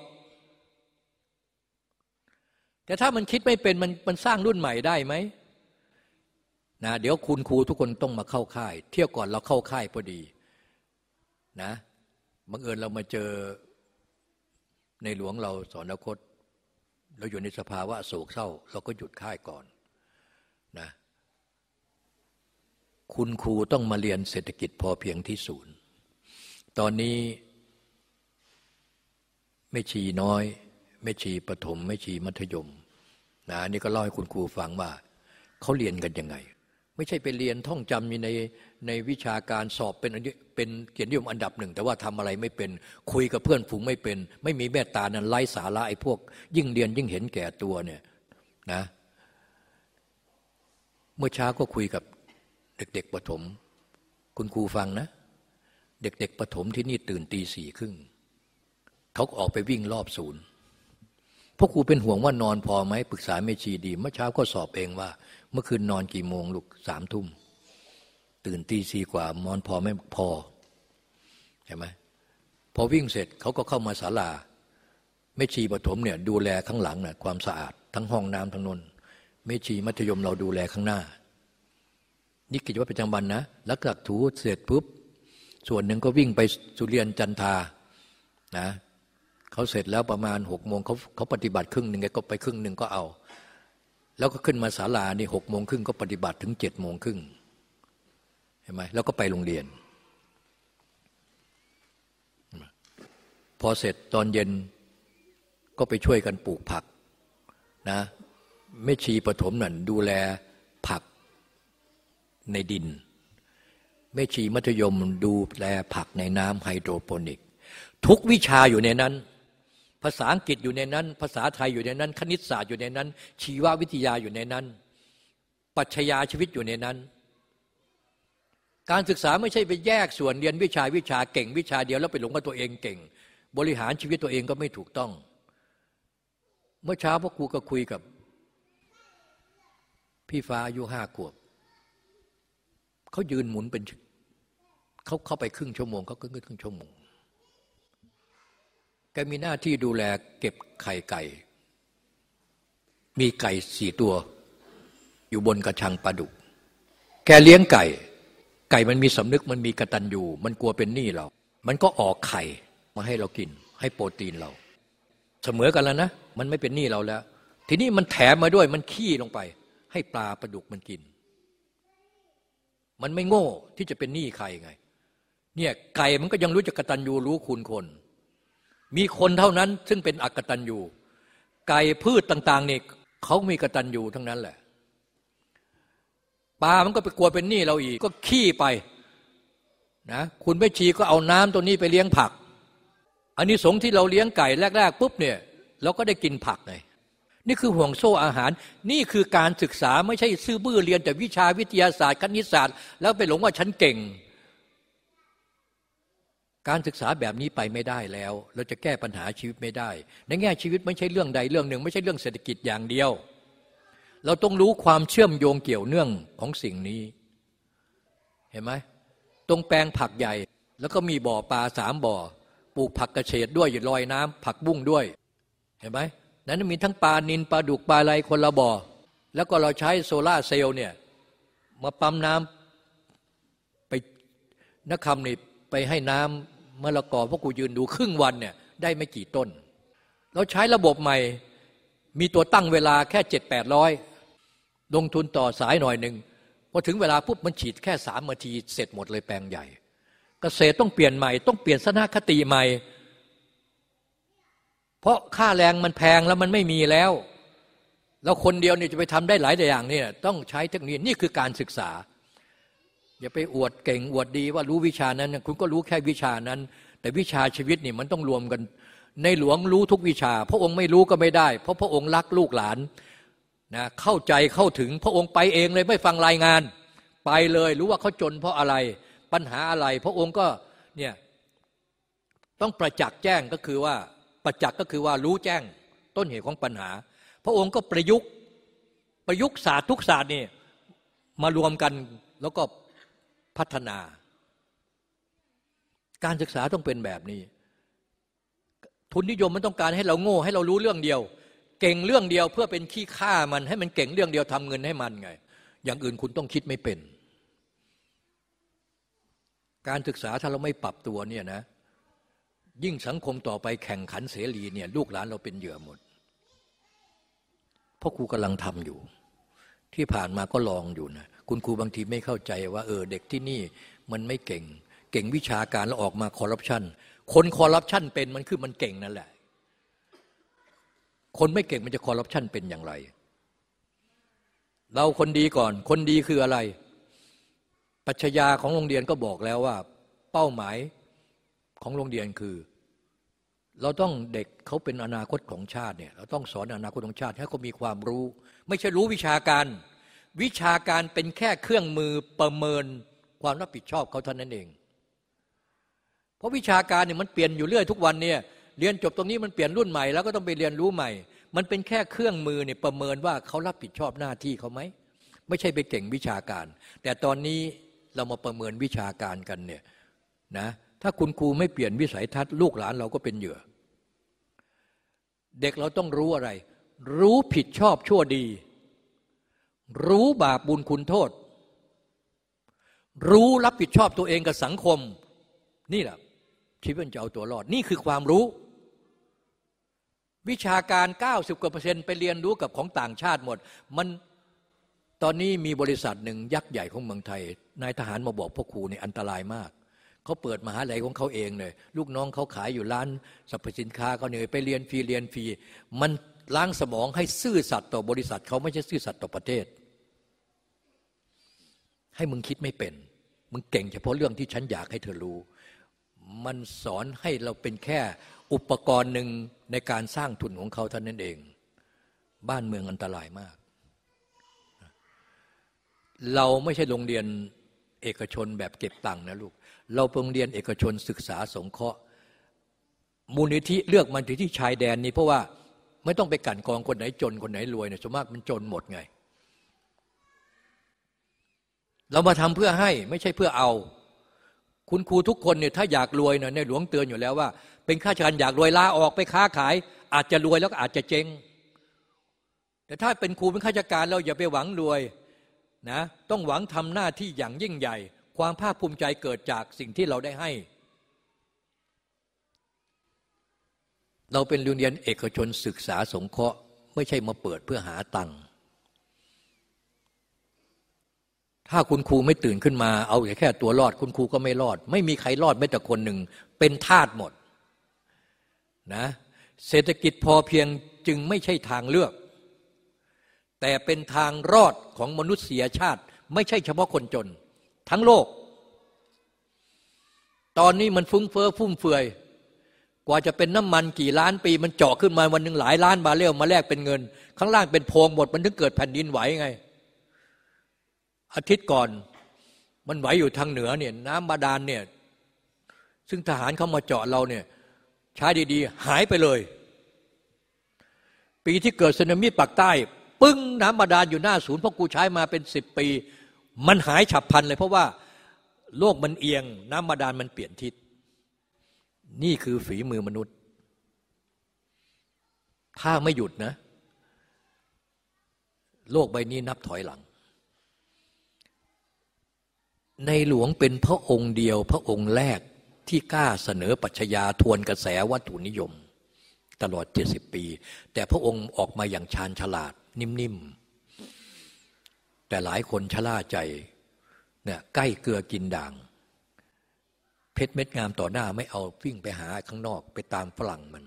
แต่ถ้ามันคิดไม่เป็นมันมันสร้างรุ่นใหม่ได้ไหมนะเดี๋ยวคุณครูทุกคนต้องมาเข้าค่าย เที่ยวก่อนเราเข้าค่ายพอดีนะบังเอิญเรามาเจอในหลวงเราสอนอคต เราอยู่ในสภาวะโศกเศร้า เราก็หยุดค่ายก่อนนะคุณครูต้องมาเรียนเศรษฐกิจพอเพียงที่ศูนย์ ตอนนี้ไม่ชีน้อย ไม่ชีปฐมไม่ชีมัธยมนะนี่ก็เล่าให้คุณครูฟังว่าเขาเรียนกันยังไง ไม่ใช่ไปเรียนท่องจำในในวิชาการสอบเป็นเป็นเกียรตินิยมอันดับหนึ่ง แต่ว่าทำอะไรไม่เป็นคุยกับเพื่อนฝูงไม่เป็น ไม่มีแม่ตานั้นไร้สาระไอ้พวก ยิ่งเรียนยิ่งเห็นแก่ตัวเนี่ยนะเมื่อเช้าก็คุยกับเด็กๆประถม คุณครูฟังนะ เด็กๆประถมที่นี่ตื่นตีสี่ครึ่งเขาออกไปวิ่งรอบศูนย์พวกครูเป็นห่วงว่านอนพอไหมปรึกษาไม่ชีดี เมื่อเช้าก็สอบเองว่า เมื่อคืนนอนกี่โมงลูกสามทุ่ม ตื่นตีสี่กว่านอนพอไม่พอเห็นไหมพอวิ่งเสร็จเขาก็เข้ามาศาลาไม่ชีปฐมเนี่ยดูแลข้างหลังนะ่ะความสะอาด ทั้งห้องน้ำทั้งนนไม่ชีมัธยมเราดูแลข้างหน้า นี่กิจวัตรประจำวันนะแล้วกักถูเสร็จปุ๊บส่วนหนึ่งก็วิ่งไปสุเรียนจันทานะเขาเสร็จแล้วประมาณหกโมงเขาเขาปฏิบัติครึ่งหนึ่งก็ไปครึ่งหนึ่งก็เอา แล้วก็ขึ้นมาศาลานี่หกโมงครึ่งก็ปฏิบัติถึงเจ็ดโมงครึ่งเห็นไหมแล้วก็ไปโรงเรียน พอเสร็จตอนเย็นก็ไปช่วยกันปลูกผักนะไม่ชีปฐมนั่นดูแลผักในดินแม่ชีมัธยมดูแลผักในน้ำไฮโดรโปนิก ทุกวิชาอยู่ในนั้น ภาษาอังกฤษอยู่ในนั้น ภาษาไทยอยู่ในนั้น คณิตศาสตร์อยู่ในนั้น ชีววิทยาอยู่ในนั้น ปัชญาชีวิตอยู่ในนั้น การศึกษาไม่ใช่ไปแยกส่วนเรียนวิชาวิชาเก่ง วิชาเดียวแล้วไปหลงกับตัวเองเก่ง บริหารชีวิตตัวเองก็ไม่ถูกต้อง เมื่อเช้าพ่อครูก็คุยกับ พี่ฟ้าอายุห้าขวบเขายืนหมุนเป็นเขาเข้าไปครึ่งชั่วโมงเขาก็ครึ่งชั่วโมง มีหน้าที่ดูแลเก็บไข่ไก่ มีไก่สี่ตัว อยู่บนกระชังปลาดุก แกเลี้ยงไก่ ไก่มันมีสำนึกมันมีกระตันอยู่ มันกลัวเป็นหนี้เรา มันก็ออกไข่มาให้เรากิน ให้โปรตีนเรา เสมอกันแล้วนะ มันไม่เป็นหนี้เราแล้ว ทีนี้มันแถมมาด้วยมันขี้ลงไป ให้ปลาปลาดุกมันกิน มันไม่โง่ที่จะเป็นหนี้ใครไง เนี่ยไก่มันก็ยังรู้จักกระตัญญูรู้คุณคน มีคนเท่านั้นซึ่งเป็นอักตัญญูไก่พืชต่างๆเนี่ยเขามีกตัญญูทั้งนั้นแหละปลามันก็ไปกลัวเป็นหนี้เราอีก ก็ขี้ไปนะคุณแม่ชีก็เอาน้ำตัวนี้ไปเลี้ยงผัก อันนี้สงที่เราเลี้ยงไก่แรก ๆ ปุ๊บเนี่ยเราก็ได้กินผักไงนี่คือห่วงโซ่อาหาร นี่คือการศึกษาไม่ใช่ซื้อบื้อเรียนแต่วิชาวิทยาศาสตร์คณิตศาสตร์ แล้วไปหลงว่าฉันเก่ง การศึกษาแบบนี้ไปไม่ได้แล้ว เราจะแก้ปัญหาชีวิตไม่ได้ ในแง่ชีวิตไม่ใช่เรื่องใดเรื่องหนึ่ง ไม่ใช่เรื่องเศรษฐกิจอย่างเดียว เราต้องรู้ความเชื่อมโยงเกี่ยวเนื่องของสิ่งนี้ เห็นไหมตรงแปลงผักใหญ่ แล้วก็มีบ่อปลาสามบ่อปลูกผักกระเฉดด้วยอยู่ลอยน้ำผักบุ้งด้วย เห็นไหมนั้นมีทั้งปลานินปลาดุกปลาไรคนละบ่อแล้วก็เราใช้โซล่าเซลล์เนี่ยมาปั๊มน้ำไปนักคำนี่ไปให้น้ำ มะละกอพวกกูยืนดูครึ่งวันเนี่ยได้ไม่กี่ต้น เราใช้ระบบใหม่มีตัวตั้งเวลาแค่เจ็ดแปดร้อยลงทุนต่อสายหน่อยหนึ่งพอถึงเวลาปุ๊บมันฉีดแค่สามนาทีเสร็จหมดเลยแปลงใหญ่เกษตรต้องเปลี่ยนใหม่ ต้องเปลี่ยนสนาคติใหม่ เพราะค่าแรงมันแพงแล้วมันไม่มีแล้ว แล้วคนเดียวเนี่ยจะไปทำได้หลายอย่างเนี่ยต้องใช้เทคโนโลยีนี่คือการศึกษา อย่าไปอวดเก่งอวดดีว่ารู้วิชานั้นคุณก็รู้แค่วิชานั้น แต่วิชาชีวิตนี่มันต้องรวมกัน ในหลวงรู้ทุกวิชา พระองค์ไม่รู้ก็ไม่ได้ เพราะพระองค์รักลูกหลานนะเข้าใจเข้าถึงพระองค์ไปเองเลยไม่ฟังรายงาน ไปเลยรู้ว่าเขาจนเพราะอะไรปัญหาอะไร พระองค์ก็เนี่ยต้องประจักษ์แจ้งก็คือว่าประจักษ์ก็คือว่ารู้แจ้งต้นเหตุของปัญหา พระองค์ก็ประยุกต์ประยุกต์ศาสตร์ทุกศาสตร์นี่มารวมกันแล้วก็ พัฒนา การศึกษาต้องเป็นแบบนี้ ทุนนิยมมันต้องการให้เราโง่ ให้เรารู้เรื่องเดียว เก่งเรื่องเดียวเพื่อเป็นขี้ข้ามันให้มันเก่งเรื่องเดียวทำเงินให้มันไง อย่างอื่นคุณต้องคิดไม่เป็น การศึกษาถ้าเราไม่ปรับตัวเนี่ยนะ ยิ่งสังคมต่อไปแข่งขันเสรีเนี่ยลูกหลานเราเป็นเหยื่อหมดพ่อครูกำลังทำอยู่ ที่ผ่านมาก็ลองอยู่นะ คุณครูบางทีไม่เข้าใจว่าเออเด็กที่นี่มันไม่เก่ง เก่งวิชาการแล้วออกมาคอร์รัปชันคนคอร์รัปชันเป็นมันคือมันเก่งนั่นแหละ คนไม่เก่งมันจะคอร์รัปชันเป็นอย่างไร เราคนดีก่อน คนดีคืออะไร ปัชญาของโรงเรียนก็บอกแล้วว่า เป้าหมายของโรงเรียนคือ เราต้องเด็กเขาเป็นอนาคตของชาติเนี่ยเราต้องสอนอนาคตของชาติให้เขามีความรู้ ไม่ใช่รู้วิชาการ วิชาการเป็นแค่เครื่องมือประเมินความรับผิดชอบเขาเท่านั้นเอง เพราะวิชาการเนี่ยมันเปลี่ยนอยู่เรื่อยทุกวันเนี่ยเรียนจบตรงนี้มันเปลี่ยนรุ่นใหม่แล้วก็ต้องไปเรียนรู้ใหม่ มันเป็นแค่เครื่องมือเนี่ยประเมินว่าเขารับผิดชอบหน้าที่เขาไหมไม่ใช่ไปเก่งวิชาการ แต่ตอนนี้เรามาประเมินวิชาการกันเนี่ยนะถ้าคุณครูไม่เปลี่ยนวิสัยทัศน์ลูกหลานเราก็เป็นเหยื่อ เด็กเราต้องรู้อะไร รู้ผิดชอบชั่วดี รู้บาปบุญคุณโทษ รู้รับผิดชอบตัวเองกับสังคม นี่แหละชีวิตจะเอาตัวรอด นี่คือความรู้ วิชาการ 90กว่าเปอร์เซ็นต์ไปเรียนรู้กับของต่างชาติหมด มันตอนนี้มีบริษัทหนึ่งยักษ์ใหญ่ของเมืองไทยนายทหารมาบอกพ่อครูในอันตรายมากเขาเปิดมหาลัยของเขาเองเลยลูกน้องเขาขายอยู่ร้านสรรพสินค้าเขาเนี่ยไปเรียนฟรีเรียนฟรีมันล้างสมองให้ซื่อสัตย์ต่อบริษัทเขาไม่ใช่ซื่อสัตย์ต่อประเทศ ให้มึงคิดไม่เป็น มึงเก่งเฉพาะเรื่องที่ฉันอยากให้เธอรู้ มันสอนให้เราเป็นแค่อุปกรณ์หนึ่งในการสร้างทุนของเขาเท่านั้นเอง บ้านเมืองอันตรายมาก เราไม่ใช่โรงเรียนเอกชนแบบเก็บตังค์นะลูก เราโรงเรียนเอกชนศึกษาสงเคราะห์ มูลนิธิเลือกมันที่ชายแดนนี้เพราะว่าไม่ต้องไปกั่นกองคนไหนจนคนไหนรวยเนี่ยสมมติมันจนหมดไง เรามาทำเพื่อให้ไม่ใช่เพื่อเอา คุณครูทุกคนเนี่ยถ้าอยากรวยเนี่ยในหลวงเตือนอยู่แล้วว่า เป็นข้าราชการอยากรวยลาออกไปค้าขาย อาจจะรวยแล้วก็อาจจะเจ๊งแต่ถ้าเป็นครูเป็นข้าราชการเราอย่าไปหวังรวยนะต้องหวังทำหน้าที่อย่างยิ่งใหญ่ ความภาคภูมิใจเกิดจากสิ่งที่เราได้ให้ เราเป็นโรงเรียนเอกชนศึกษาสงเคราะห์ ไม่ใช่มาเปิดเพื่อหาตังค์ ถ้าคุณครูไม่ตื่นขึ้นมา เอาแค่ตัวรอด คุณครูก็ไม่รอด ไม่มีใครรอดแม้แต่คนหนึ่ง เป็นทาสหมดนะเศรษฐกิจพอเพียงจึงไม่ใช่ทางเลือก แต่เป็นทางรอดของมนุษยชาติ ไม่ใช่เฉพาะคนจน ทั้งโลก ตอนนี้มันฟุ้งเฟ้อฟุ่มเฟือย กว่าจะเป็นน้ำมันกี่ล้านปี มันเจาะขึ้นมาวันหนึ่งหลายล้านบาเรลมาแลกเป็นเงิน ข้างล่างเป็นโพงหมดมันถึงเกิดแผ่นดินไหวไง อาทิตย์ก่อนมันไหวอยู่ทางเหนือเนี่ยน้ำบาดาลเนี่ยซึ่งทหารเข้ามาเจาะเราเนี่ยใช้ดีๆ หายไปเลย ปีที่เกิดสึนามิปากใต้ ปึ้งน้ำบาดาลอยู่หน้าศูนย์เพราะกูใช้มาเป็นสิบปี มันหายฉับพลันเลย เพราะว่าโลกมันเอียง น้ำบาดาลมันเปลี่ยนทิศ นี่คือฝีมือมนุษย์ ถ้าไม่หยุดนะ โลกใบนี้นับถอยหลัง ในหลวงเป็นพระองค์เดียวพระองค์แรกที่กล้าเสนอปัชญาทวนกระแสวัตถุนิยม ตลอดเจ็ดสิบปี แต่พระองค์ออกมาอย่างชาญฉลาดนิ่มๆ แต่หลายคนชะล่าใจเนี่ยใกล้เกลือกินด่าง เพชรเม็ดงามต่อหน้าไม่เอาวิ่งไปหาข้างนอกไปตามฝรั่งมัน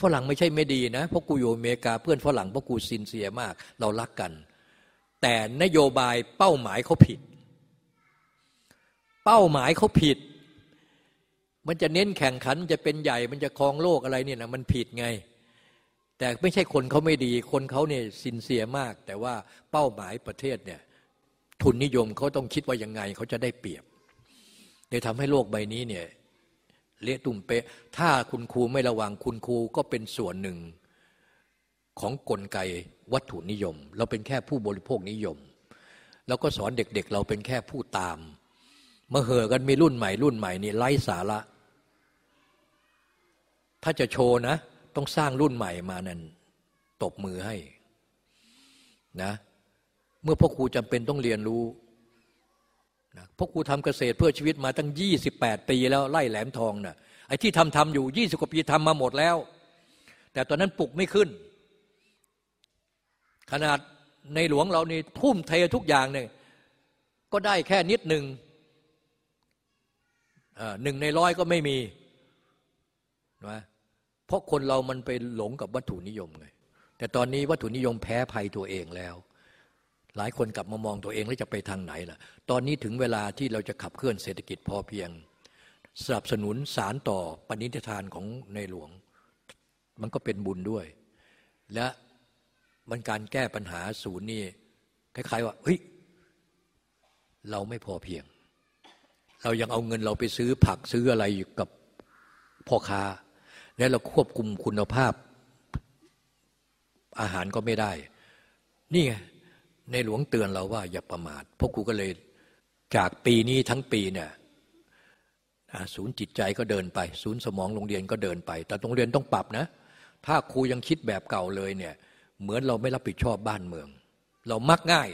ฝรั่งไม่ใช่ไม่ดีนะเพราะกูอยู่อเมริกาเพื่อนฝรั่งเพราะกูซินเซียมาก เรารักกัน แต่นโยบายเป้าหมายเขาผิด เป้าหมายเขาผิด มันจะเน้นแข่งขันจะเป็นใหญ่มันจะครองโลกอะไรเนี่ยนะมันผิดไง แต่ไม่ใช่คนเขาไม่ดี คนเขาเนี่ยสินเสียมาก แต่ว่าเป้าหมายประเทศเนี่ยทุนนิยมเขาต้องคิดว่ายังไงเขาจะได้เปรียบเลยทำให้โลกใบนี้เนี่ยเละตุ่มเปะ ถ้าคุณครูไม่ระวังคุณครูก็เป็นส่วนหนึ่งของกลไกวัตถุนิยม เราเป็นแค่ผู้บริโภคนิยม แล้วก็สอนเด็กๆเเราเป็นแค่ผู้ตาม มาเหอกันมีรุ่นใหม่รุ่นใหม่นี่ไร้สาระ ถ้าจะโชว์นะ ต้องสร้างรุ่นใหม่มานั่นตบมือให้นะเมื่อพ่อครูจำเป็นต้องเรียนรู้นะพ่อครูทำเกษตรเพื่อชีวิตมาตั้งยี่สิบแปดปีแล้วไล่แหลมทองนะ่ะไอ้ที่ทำทำอยู่ยี่สิบกว่าปีทำมาหมดแล้ว แต่ตอนนั้นปลุกไม่ขึ้น ขนาดในหลวงเรานี่ทุ่มเททุกอย่างเนี่ยก็ได้แค่นิดหนึ่ง หนึ่งในร้อยก็ไม่มีนะเพราะคนเรามันไปหลงกับวัตถุนิยมไงแต่ตอนนี้วัตถุนิยมแพ้ภัยตัวเองแล้ว หลายคนกลับมามองตัวเองแล้วจะไปทางไหนล่ะ ตอนนี้ถึงเวลาที่เราจะขับเคลื่อนเศรษฐกิจพอเพียง สนับสนุนสารต่อปณิธานของในหลวง มันก็เป็นบุญด้วย และมันการแก้ปัญหาศูนย์นี่คล้ายๆว่าเฮ้ยเราไม่พอเพียง เรายังเอาเงินเราไปซื้อผักซื้ออะไรกับพ่อค้า แล้วเราควบคุมคุณภาพ อาหารก็ไม่ได้ นี่ไงในหลวงเตือนเราว่าอย่าประมาทพวกกูก็เลยจากปีนี้ทั้งปีเนี่ยศูนย์จิตใจก็เดินไป ศูนย์สมองโรงเรียนก็เดินไป แต่โรงเรียนต้องปรับนะ ถ้าครูยังคิดแบบเก่าเลยเนี่ย เหมือนเราไม่รับผิดชอบบ้านเมือง เรามักง่าย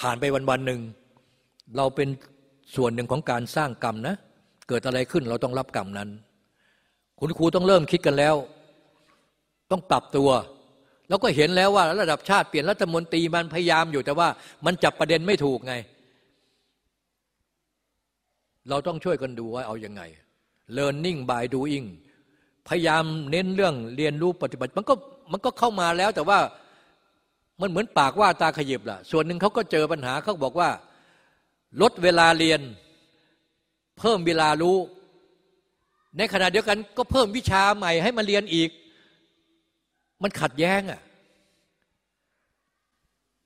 ผ่านไปวันวันหนึ่งเราเป็น ส่วนหนึ่งของการสร้างกรรมนะ เกิดอะไรขึ้นเราต้องรับกรรมนั้น คุณครูต้องเริ่มคิดกันแล้ว ต้องปรับตัว แล้วก็เห็นแล้วว่าระดับชาติเปลี่ยนรัฐมนตรีมันพยายามอยู่แต่ว่ามันจับประเด็นไม่ถูกไง เราต้องช่วยกันดูว่าเอาอยัางไง learning by doing พยายามเน้นเรื่องเรียนรู้ปฏิบัติมันก็มันก็เข้ามาแล้วแต่ว่ามันเหมือนปากว่าตาขยิบล่ะ ส่วนหนึ่งเขาก็เจอปัญหาเขาบอกว่า ลดเวลาเรียน เพิ่มเวลารู้ ในขณะเดียวกันก็เพิ่มวิชาใหม่ให้มาเรียนอีก มันขัดแย้งอะ่ะ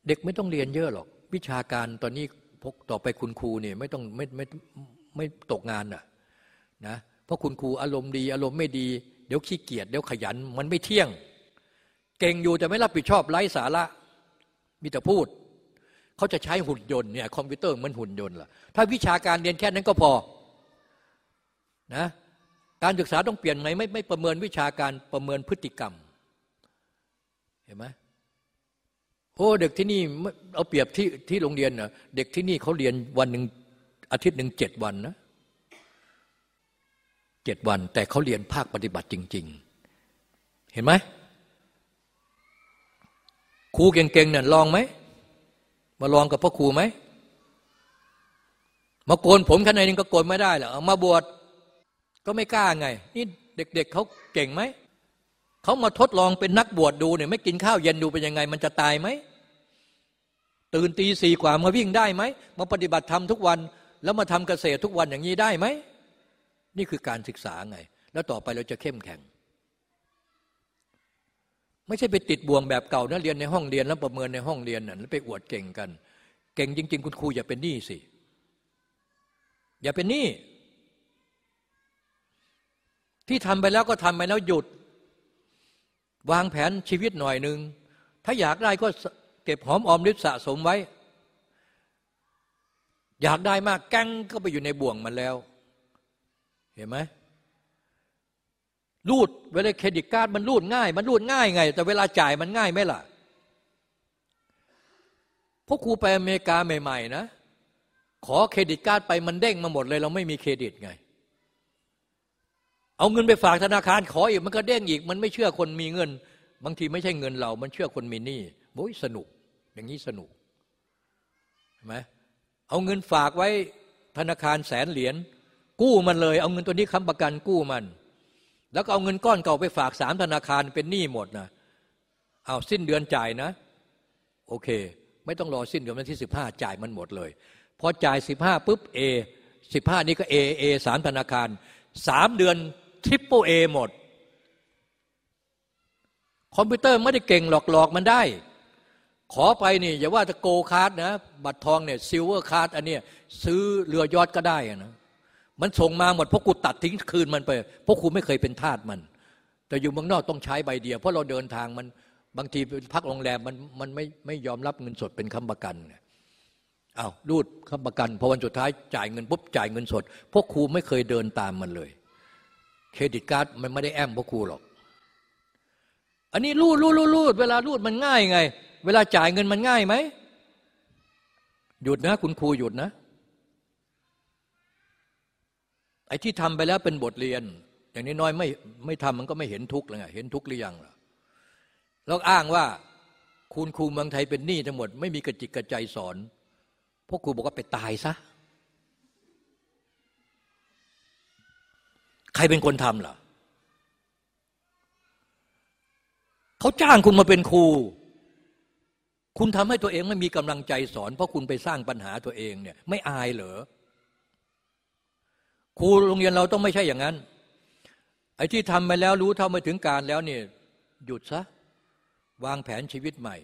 เด็กไม่ต้องเรียนเยอะหรอก วิชาการตอนนี้พกต่อไปคุณครูเนี่ยไม่ต้องไม่ไม่ไม่ตกงานอะนะเพราะคุณครูอารมณ์ดี อารมณ์ไม่ดี เดี๋ยวขี้เกียจเดี๋ยวขยันมันไม่เที่ยง เก่งอยู่แต่ไม่รับผิดชอบไร้สาระ มีแต่พูด เขาจะใช้หุ่นยนต์เนี่ยคอมพิวเตอร์มันหุ่นยนต์ล่ะถ้าวิชาการเรียนแค่นั้นก็พอนะการศึกษาต้องเปลี่ยนไหมไม่ไม่ประเมินวิชาการประเมินพฤติกรรม เห็นไหมโอ้เด็กที่นี่เอาเปรียบที่ที่โรงเรียนนะเด็กที่นี่เขาเรียนวันหนึ่งอาทิตย์หนึ่งเจ็ดวันนะเจ็ดวัน แต่เขาเรียนภาคปฏิบัติจริง ๆ เห็นไหมครูเก่งๆเนี่ยลองไหม มาลองกับพ่อครูไหมมาโกนผมข้างในนึงก็โกนไม่ได้หรอมาบวชก็ไม่กล้าไง นี่เด็กๆเเขาเก่งไหมเขามาทดลองเป็นนักบวชดดูเนี่ยไม่กินข้าวเย็นดูเป็นยังไง มันจะตายไหมตื่นตีสี่กว่ามาวิ่งได้ไหมมาปฏิบัติธรรมทุกวัน แล้วมาทำเกษตรทุกวันอย่างนี้ได้ไหม นี่คือการศึกษาไง แล้วต่อไปเราจะเข้มแข็ง ไม่ใช่ไปติดบ่วงแบบเก่านะเรียนในห้องเรียนแล้วประเมินในห้องเรียนน่ะแล้วไปอวดเก่งกัน เก่งจริง ๆ คุณครูอย่าเป็นหนี้สิ อย่าเป็นหนี้ที่ทำไปแล้วก็ทำไปแล้วหยุด วางแผนชีวิตหน่อยหนึ่งถ้าอยากได้ก็เก็บหอมออมริบสะสมไว้ อยากได้มากแก้งก็ไปอยู่ในบ่วงมันแล้ว เห็นไหม รูดเวลา credit card มันรูดง่าย มันรูดง่ายไง แต่เวลาจ่ายมันง่ายไหมล่ะพวกครูไปอเมริกาใหม่ ๆ นะ ขอ credit card ไปมันเด้งมาหมดเลย เราไม่มีเครดิตไง เอาเงินไปฝากธนาคารขออีกมันก็เด้งอีก มันไม่เชื่อคนมีเงิน บางทีไม่ใช่เงินเรา มันเชื่อคนมีหนี้โอ้ยสนุก อย่างนี้สนุกเห็นไหมเอาเงินฝากไว้ธนาคารแสนเหรียญกู้มันเลย เอาเงินตัวนี้ค้ำประกันกู้มัน แล้วก็เอาเงินก้อนเก่าไปฝากสามธนาคารเป็นหนี้หมดนะเอาสิ้นเดือนจ่ายนะ โอเค ไม่ต้องรอสิ้นเดือนวันที่สิบห้าจ่ายมันหมดเลยพอจ่ายสิบห้าปุ๊บเอสิบห้านี่ก็ A A สามธนาคารสามเดือน triple A หมด คอมพิวเตอร์ไม่ได้เก่งหลอกหลอกมันได้ ขอไปนี่อย่าว่าจะ gold card นะ บัตรทองเนี่ย silver card อันเนี้ยซื้อเรือยอชต์ก็ได้นะ มันส่งมาหมดเพวกกูตัดทิ้งคืนมันไป เพวกกูไม่เคยเป็นทาสมัน แต่อยู่เมืองนอกต้องใช้ใบเดียว เพราะเราเดินทางมันบางทีพักโรงแรมมันมันไม่ไม่ยอมรับเงินสดเป็นค้ำประกันเนี่ยอ้าวรูดค้ำประกันพอวันสุดท้ายจ่ายเงินปุ๊บจ่ายเงินสด พวกครูไม่เคยเดินตามมันเลย credit card มันไม่ได้แอ้มพวกครูหรอก อันนี้รูดรูดรูดรูดเวลารูดมันง่ายไง เวลาจ่ายเงินมันง่ายไหมหยุดนะ คุณครูหยุดนะ อ้ที่ทำไปแล้วเป็นบทเรียน อย่างนี้น้อยไม่ไม่ทำมันก็ไม่เห็นทุกข์เลยไงเห็นทุกข์หรือยังล่ะแล้วอ้างว่าคุณครูเมืองไทยเป็นหนี้ทั้งหมด ไม่มีกระจิกกระใจสอนพวกครูบอกว่าไปตายซะใครเป็นคนทำล่ะเขาจ้างคุณมาเป็นครู คุณทำให้ตัวเองไม่มีกำลังใจสอน เพราะคุณไปสร้างปัญหาตัวเองเนี่ยไม่อายเหรอ ครูโรงเรียนเราต้องไม่ใช่อย่างนั้น ไอ้ที่ทำไปแล้วรู้เท่าไม่ถึงการแล้วเนี่ยหยุดซะวางแผนชีวิตใหม่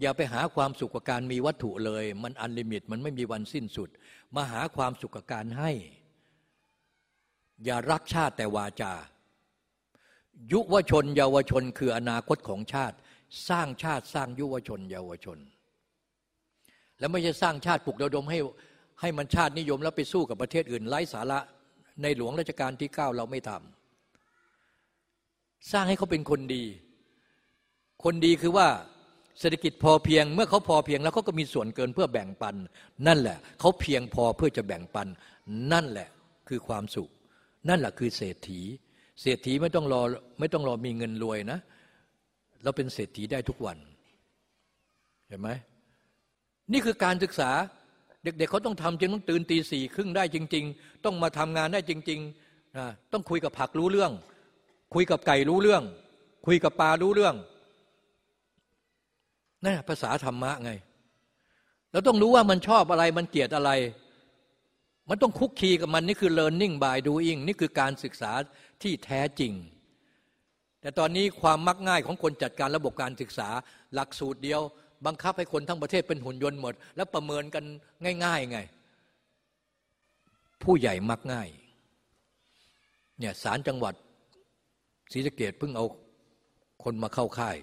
อย่าไปหาความสุขกับการมีวัตถุเลย มันอันลิมิตมันไม่มีวันสิ้นสุด มาหาความสุขกับการให้ อย่ารักชาติแต่วาจา ยุวชน เยาวชนคืออนาคตของชาติ สร้างชาติสร้างยุวชน เยาวชน แล้วไม่ใช่สร้างชาติปลุกระดมให้ ให้มันชาตินิยมแล้วไปสู้กับประเทศอื่นไร้สาระในหลวงรัชกาลที่เก้าเราไม่ทำสร้างให้เขาเป็นคนดี คนดีคือว่าเศรษฐกิจพอเพียงเมื่อเขาพอเพียงแล้วเขาก็มีส่วนเกินเพื่อแบ่งปัน นั่นแหละเขาเพียงพอเพื่อจะแบ่งปัน นั่นแหละคือความสุข นั่นแหละคือเศรษฐี เศรษฐีไม่ต้องรอไม่ต้องรอมีเงินรวยนะ เราเป็นเศรษฐีได้ทุกวัน เห็นไหมนี่คือการศึกษา เด็กๆเขาต้องทำจริงต้องตื่นตีสี่ครึ่งได้จริง ๆ ต้องมาทำงานได้จริงๆต้องคุยกับผักรู้เรื่อง คุยกับไก่รู้เรื่อง คุยกับปลารู้เรื่องนั่นภาษาธรรมะไงเราต้องรู้ว่ามันชอบอะไรมันเกลียดอะไร มันต้องคุกคีกับมันนี่คือ learning by doing นี่คือการศึกษาที่แท้จริง แต่ตอนนี้ความมักง่ายของคนจัดการระบบการศึกษา หลักสูตรเดียว บังคับให้คนทั้งประเทศเป็นหุ่นยนต์หมด แล้วประเมินกันง่าย ๆ ไง ผู้ใหญ่มักง่ายเนี่ยสารจังหวัดศรีสะเกดเพิ่งเอาคนมาเข้าค่าย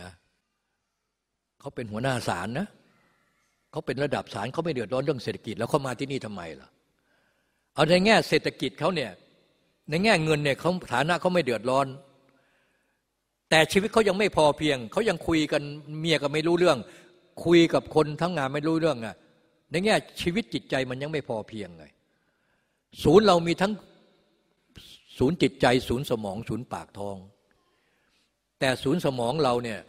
นะเขาเป็นหัวหน้าศาลนะเขาเป็นระดับศาลเขาไม่เดือดร้อนเรื่องเศรษฐกิจแล้วเขามาที่นี่ทำไมล่ะเอาในแง่เศรษฐกิจเขาเนี่ยในแง่เงินเนี่ยเขาฐานะเขาไม่เดือดร้อน แต่ชีวิตเขายังไม่พอเพียง เขายังคุยกันเมียก็ไม่รู้เรื่อง คุยกับคนทั้งงานไม่รู้เรื่องอะในแง่ชีวิตจิตใจมันยังไม่พอเพียงไงศูนย์เรามีทั้งศูนย์จิตใจ ศูนย์สมอง ศูนย์ปากท้อง แต่ศูนย์สมองเราเนี่ย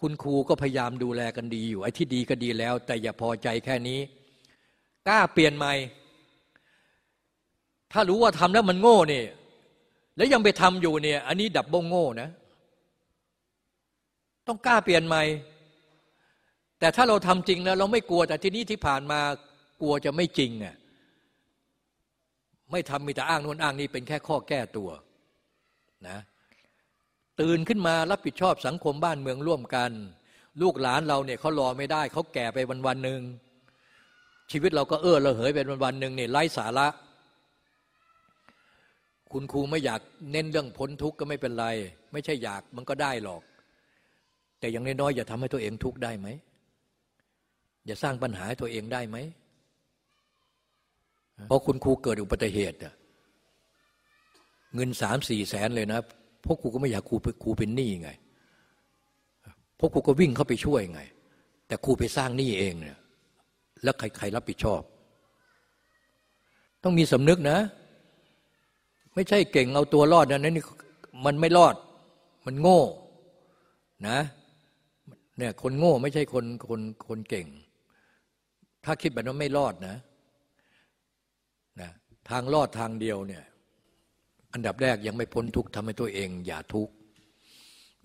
คุณครูก็พยายามดูแลกันดีอยู่ไอ้ที่ดีก็ดีแล้ว แต่อย่าพอใจแค่นี้กล้าเปลี่ยนใหม่ ถ้ารู้ว่าทำแล้วมันโง่เนี่ยแล้วยังไปทำอยู่เนี่ย อันนี้ดับบ้งโง่นะ ต้องกล้าเปลี่ยนใหม่ แต่ถ้าเราทำจริงแล้วเราไม่กลัวแต่ที่นี้ที่ผ่านมากลัวจะไม่จริงอะไม่ทำมีแต่อ้างโน้นอ้างนี้เป็นแค่ข้อแก้ตัวนะตื่นขึ้นมารับผิดชอบสังคมบ้านเมืองร่วมกัน ลูกหลานเราเนี่ยเขารอไม่ได้ เขาแก่ไปวันวันหนึ่งชีวิตเราก็เออเราเหยเป็นวันวันหนึ่งเนี่ยไร้สาระ คุณครูไม่อยากเน้นเรื่องพ้นทุกข์ก็ไม่เป็นไร ไม่ใช่อยากมันก็ได้หรอก แต่อย่างน้อยๆอย่าทำให้ตัวเองทุกข์ได้ไหมอย่าสร้างปัญหาให้ตัวเองได้ไหมเพราะคุณครูเกิดอุบัติเหตุเงินสามสี่แสนเลยนะพวกครูก็ไม่อยากครูครูเป็นหนี้ไงพวกครูก็วิ่งเข้าไปช่วยไง แต่ครูไปสร้างหนี้เองเนี่ยแล้วใครใครรับผิดชอบ ต้องมีสำนึกนะ ไม่ใช่เก่งเอาตัวรอดนะนี่มันไม่รอด มันโง่นะ เนี่ยคนโง่ไม่ใช่คนคนคนเก่ง ถ้าคิดแบบนั้นไม่รอดนะนะทางรอดทางเดียวเนี่ยอันดับแรกยังไม่พ้นทุกข์ทำให้ตัวเอง อย่าทุกข์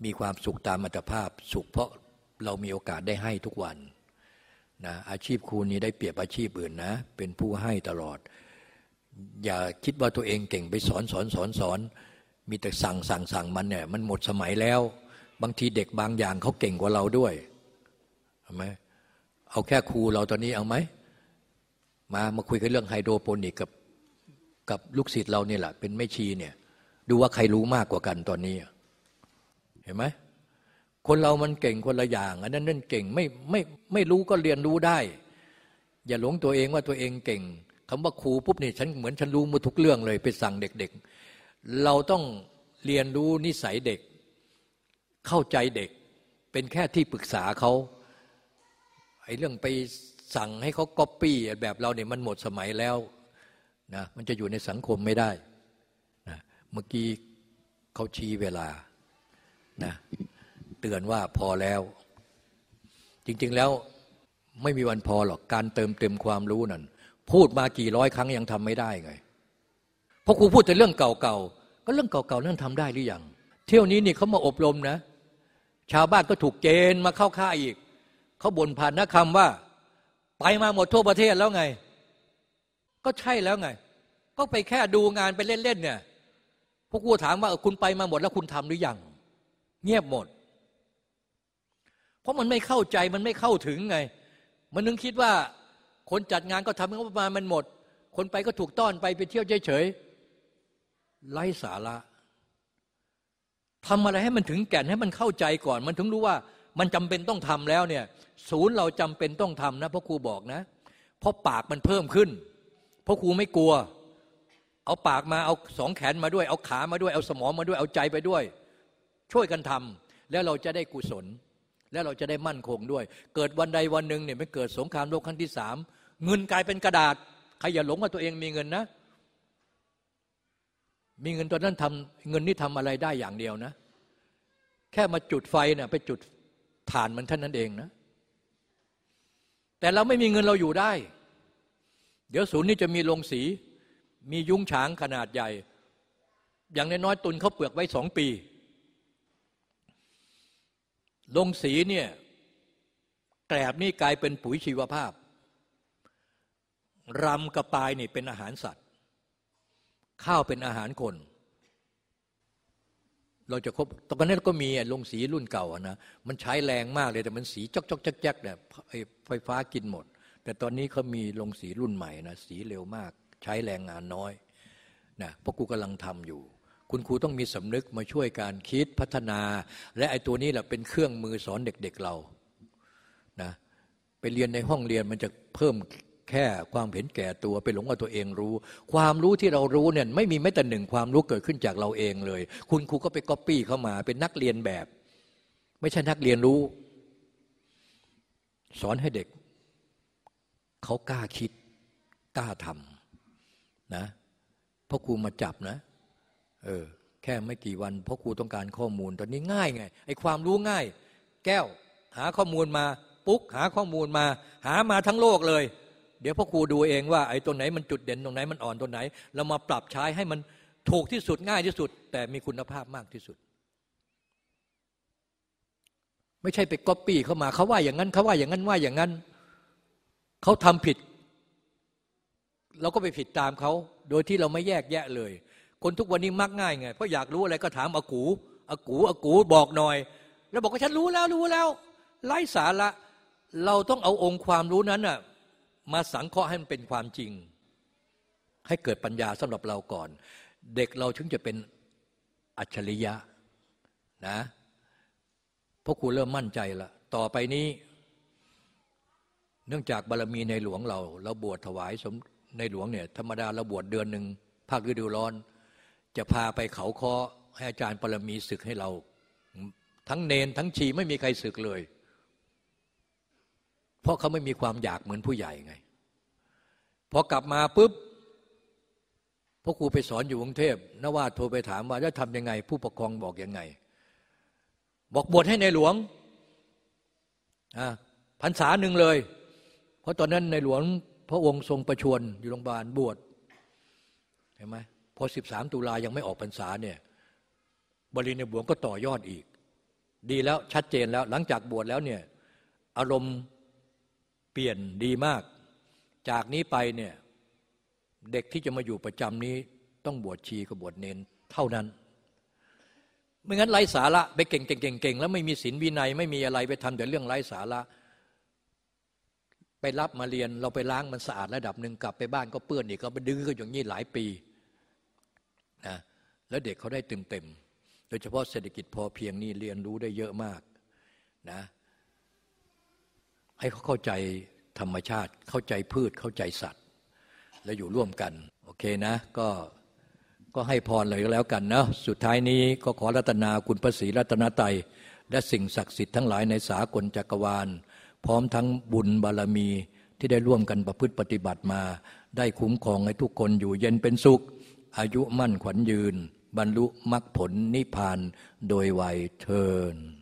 มีความสุขตามอัตภาพ สุขเพราะเรามีโอกาสได้ให้ทุกวันนะอาชีพครูนี้ได้เปรียบอาชีพอื่นนะ เป็นผู้ให้ตลอด อย่าคิดว่าตัวเองเก่งไปสอนสอนสอนสอน มีแต่สั่งสั่งสั่งมันเนี่ยมันหมดสมัยแล้ว บางทีเด็กบางอย่างเขาเก่งกว่าเราด้วยเห็นไหมเอาแค่ครูเราตอนนี้เอาไหมมามาคุยกันเรื่องไฮโดรโปนิกกับกับลูกศิษย์เราเนี่ยแหละเป็นแม่ชีเนี่ยดูว่าใครรู้มากกว่ากันตอนนี้ เห็นไหมคนเรามันเก่งคนละอย่าง อันนั้นนั่นเก่งไม่ไม่ไม่รู้ก็เรียนรู้ได้ อย่าหลงตัวเองว่าตัวเองเก่งคำว่าครูปุ๊บนี่ฉันเหมือนฉันรู้มาทุกเรื่องเลยไปสั่งเด็ก ๆ เราต้องเรียนรู้นิสัยเด็ก เข้าใจเด็ก เป็นแค่ที่ปรึกษาเขาไอ้เรื่องไปสั่งให้เขาก๊อปปี้แบบเราเนี่ยมันหมดสมัยแล้วนะมันจะอยู่ในสังคมไม่ได้นะเมื่อกี้เขาชี้เวลานะเตือนว่าพอแล้ว จริง ๆแล้วไม่มีวันพอหรอกการเติมเต็มความรู้นั่นพูดมากี่ร้อยครั้งยังทำไม่ได้ไงเพราะครูพูดแต่เรื่องเก่าๆก็เรื่องเก่าๆนั่นทำได้หรือยังเที่ยวนี้นี่เขามาอบรมนะ ชาวบ้านก็ถูกเกณฑ์มาเข้าค่ายอีก เขาบ่นผ่านนักคำว่า ไปมาหมดทั่วประเทศแล้วไง ก็ใช่แล้วไง ก็ไปแค่ดูงานไปเล่นๆเนี่ยพวกกูถามว่าคุณไปมาหมดแล้วคุณทำหรือยัง เงียบหมด เพราะมันไม่เข้าใจมันไม่เข้าถึงไง มันนึงคิดว่าคนจัดงานก็ทำงบประมาณมันหมด คนไปก็ถูกต้อนไปไปเที่ยวเฉยๆไร้สาระ ทำอะไรให้มันถึงแก่นให้มันเข้าใจก่อน มันถึงรู้ว่ามันจำเป็นต้องทำแล้วเนี่ย ศูนย์เราจำเป็นต้องทำนะเพราะครูบอกนะ เพราะปากมันเพิ่มขึ้น เพราะครูไม่กลัว เอาปากมาเอาสองแขนมาด้วย เอาขามาด้วยเอาสมองมาด้วยเอาใจไปด้วย ช่วยกันทำแล้วเราจะได้กุศล แล้วเราจะได้มั่นคงด้วย เกิดวันใดวันหนึ่งเนี่ยไม่เกิดสงครามโลกครั้งที่สามเงินกลายเป็นกระดาษใครอย่าหลงว่าตัวเองมีเงินนะ มีเงินตอนนั้นทำเงินนี่ทำอะไรได้อย่างเดียวนะ แค่มาจุดไฟเนี่ยไปจุดฐานมันท่านนั้นเองนะ แต่เราไม่มีเงินเราอยู่ได้ เดี๋ยวศูนย์นี้จะมีโรงสี มียุ้งฉางขนาดใหญ่ อย่างน้อยๆตุนเขาเปลือกไว้สองปีโรงสีเนี่ยแกลบนี่กลายเป็นปุ๋ยชีวภาพ รำกระปายนี่เป็นอาหารสัตว์ ข้าวเป็นอาหารคน เราจะครบตอนนั้นก็มีลงสีรุ่นเก่านะมันใช้แรงมากเลยแต่มันสีจอกจอกแจ๊กเนี่ยไฟฟ้ากินหมด แต่ตอนนี้เขามีลงสีรุ่นใหม่นะสีเร็วมาก ใช้แรงงานน้อยนะพวกกูกำลังทำอยู่ คุณครูต้องมีสำนึกมาช่วยการคิดพัฒนา และไอ้ตัวนี้แหละเป็นเครื่องมือสอนเด็ก ๆเรานะไปเรียนในห้องเรียนมันจะเพิ่ม แค่ความเห็นแก่ตัวไปหลงว่าตัวเองรู้ ความรู้ที่เรารู้เนี่ยไม่มีแม้แต่หนึ่งความรู้เกิดขึ้นจากเราเองเลย คุณครูก็ไปก๊อปปี้เข้ามาเป็นนักเรียนแบบ ไม่ใช่นักเรียนรู้ สอนให้เด็ก เขากล้าคิดกล้าทำนะพ่อครูมาจับนะ เออ แค่ไม่กี่วันพ่อครูต้องการข้อมูล ตอนนี้ง่ายไงไอ้ความรู้ง่าย แก้ว หาข้อมูลมา ปุ๊กหาข้อมูลมา หามาทั้งโลกเลย เดี๋ยวพ่อครูดูเองว่าไอ้ตัวไหนมันจุดเด่นตรงไหนมันอ่อนตัวไหน เรามาปรับใช้ให้มันถูกที่สุดง่ายที่สุด แต่มีคุณภาพมากที่สุด ไม่ใช่ไปก๊อปปี้เข้ามาเขาว่าอย่างนั้นเขาว่าอย่างนั้นว่าอย่างนั้นเขาทำผิด เราก็ไปผิดตามเขาโดยที่เราไม่แยกแยะเลย คนทุกวันนี้มักง่ายไงเพราะอยากรู้อะไรก็ถามอากูอากูอากูบอกหน่อย แล้วบอกว่าฉันรู้แล้วรู้แล้วไร้สาระเราต้องเอาองค์ความรู้นั้นน่ะ มาสังเคราะห์ให้มันเป็นความจริง ให้เกิดปัญญาสำหรับเราก่อน เด็กเราถึงจะเป็นอัจฉริยะนะเพราะครูเริ่มมั่นใจละ ต่อไปนี้ เนื่องจากบารมีในหลวงเรา เราบวชถวายสมในหลวงเนี่ยธรรมดาเราบวชเดือนหนึ่งภาคฤดูร้อน จะพาไปเขาคอให้อาจารย์ปรมีศึกให้เรา ทั้งเนนทั้งชีไม่มีใครศึกเลย เพราะเขาไม่มีความอยากเหมือนผู้ใหญ่ไงพอกลับมาปุ๊บพราะครูไปสอนอยู่กรุงเทพนว่าโทรไปถามว่าจะทำยังไง ผู้ปกครองบอกยังไง บอกบวชให้ในหลวงอ่าพรรษาหนึ่งเลย เพราะตอนนั้นในหลวงพระองค์ทรงประชวรอยู่โรงพยาบาลบวชเห็นไหมพอสิบสามตุลายังไม่ออกพรรษาเนี่ยบริในบวงก็ต่อยอดอีก ดีแล้วชัดเจนแล้วหลังจากบวชแล้วเนี่ยอารมณ์ ปลี่ยนดีมาก จากนี้ไปเนี่ยเด็กที่จะมาอยู่ประจำนี้ ต้องบวชชีกับบวชเนนเท่านั้น ไม่งั้นไร้สาระไปเก่งเก่งเก่งแล้วไม่มีศีลวินัยไม่มีอะไรไปทำแต่เรื่องไร้สาระ ไปรับมาเรียนเราไปล้างมันสะอาดระดับหนึ่งกลับไปบ้านก็เปื้อนอีกก็ไปดื้อก็อย่างนี้หลายปีนะแล้วเด็กเขาได้เต็มเต็มโดยเฉพาะเศรษฐกิจพอเพียงนี่เรียนรู้ได้เยอะมากนะ ให้เขาเข้าใจธรรมชาติเข้าใจพืชเข้าใจสัตว์ แล้วอยู่ร่วมกัน โอเคนะก็ก็ให้พรเลยก็แล้วกันนะสุดท้ายนี้ก็ขอรัตนาคุณพระศรีรัตนไตยและสิ่งศักดิ์สิทธิ์ทั้งหลายในสากลจักรวาล พร้อมทั้งบุญบารมีที่ได้ร่วมกันประพฤติปฏิบัติมา ได้คุ้มครองให้ทุกคนอยู่เย็นเป็นสุข อายุมั่นขวัญยืน บรรลุมรรคผลนิพพานโดยไวยเทิน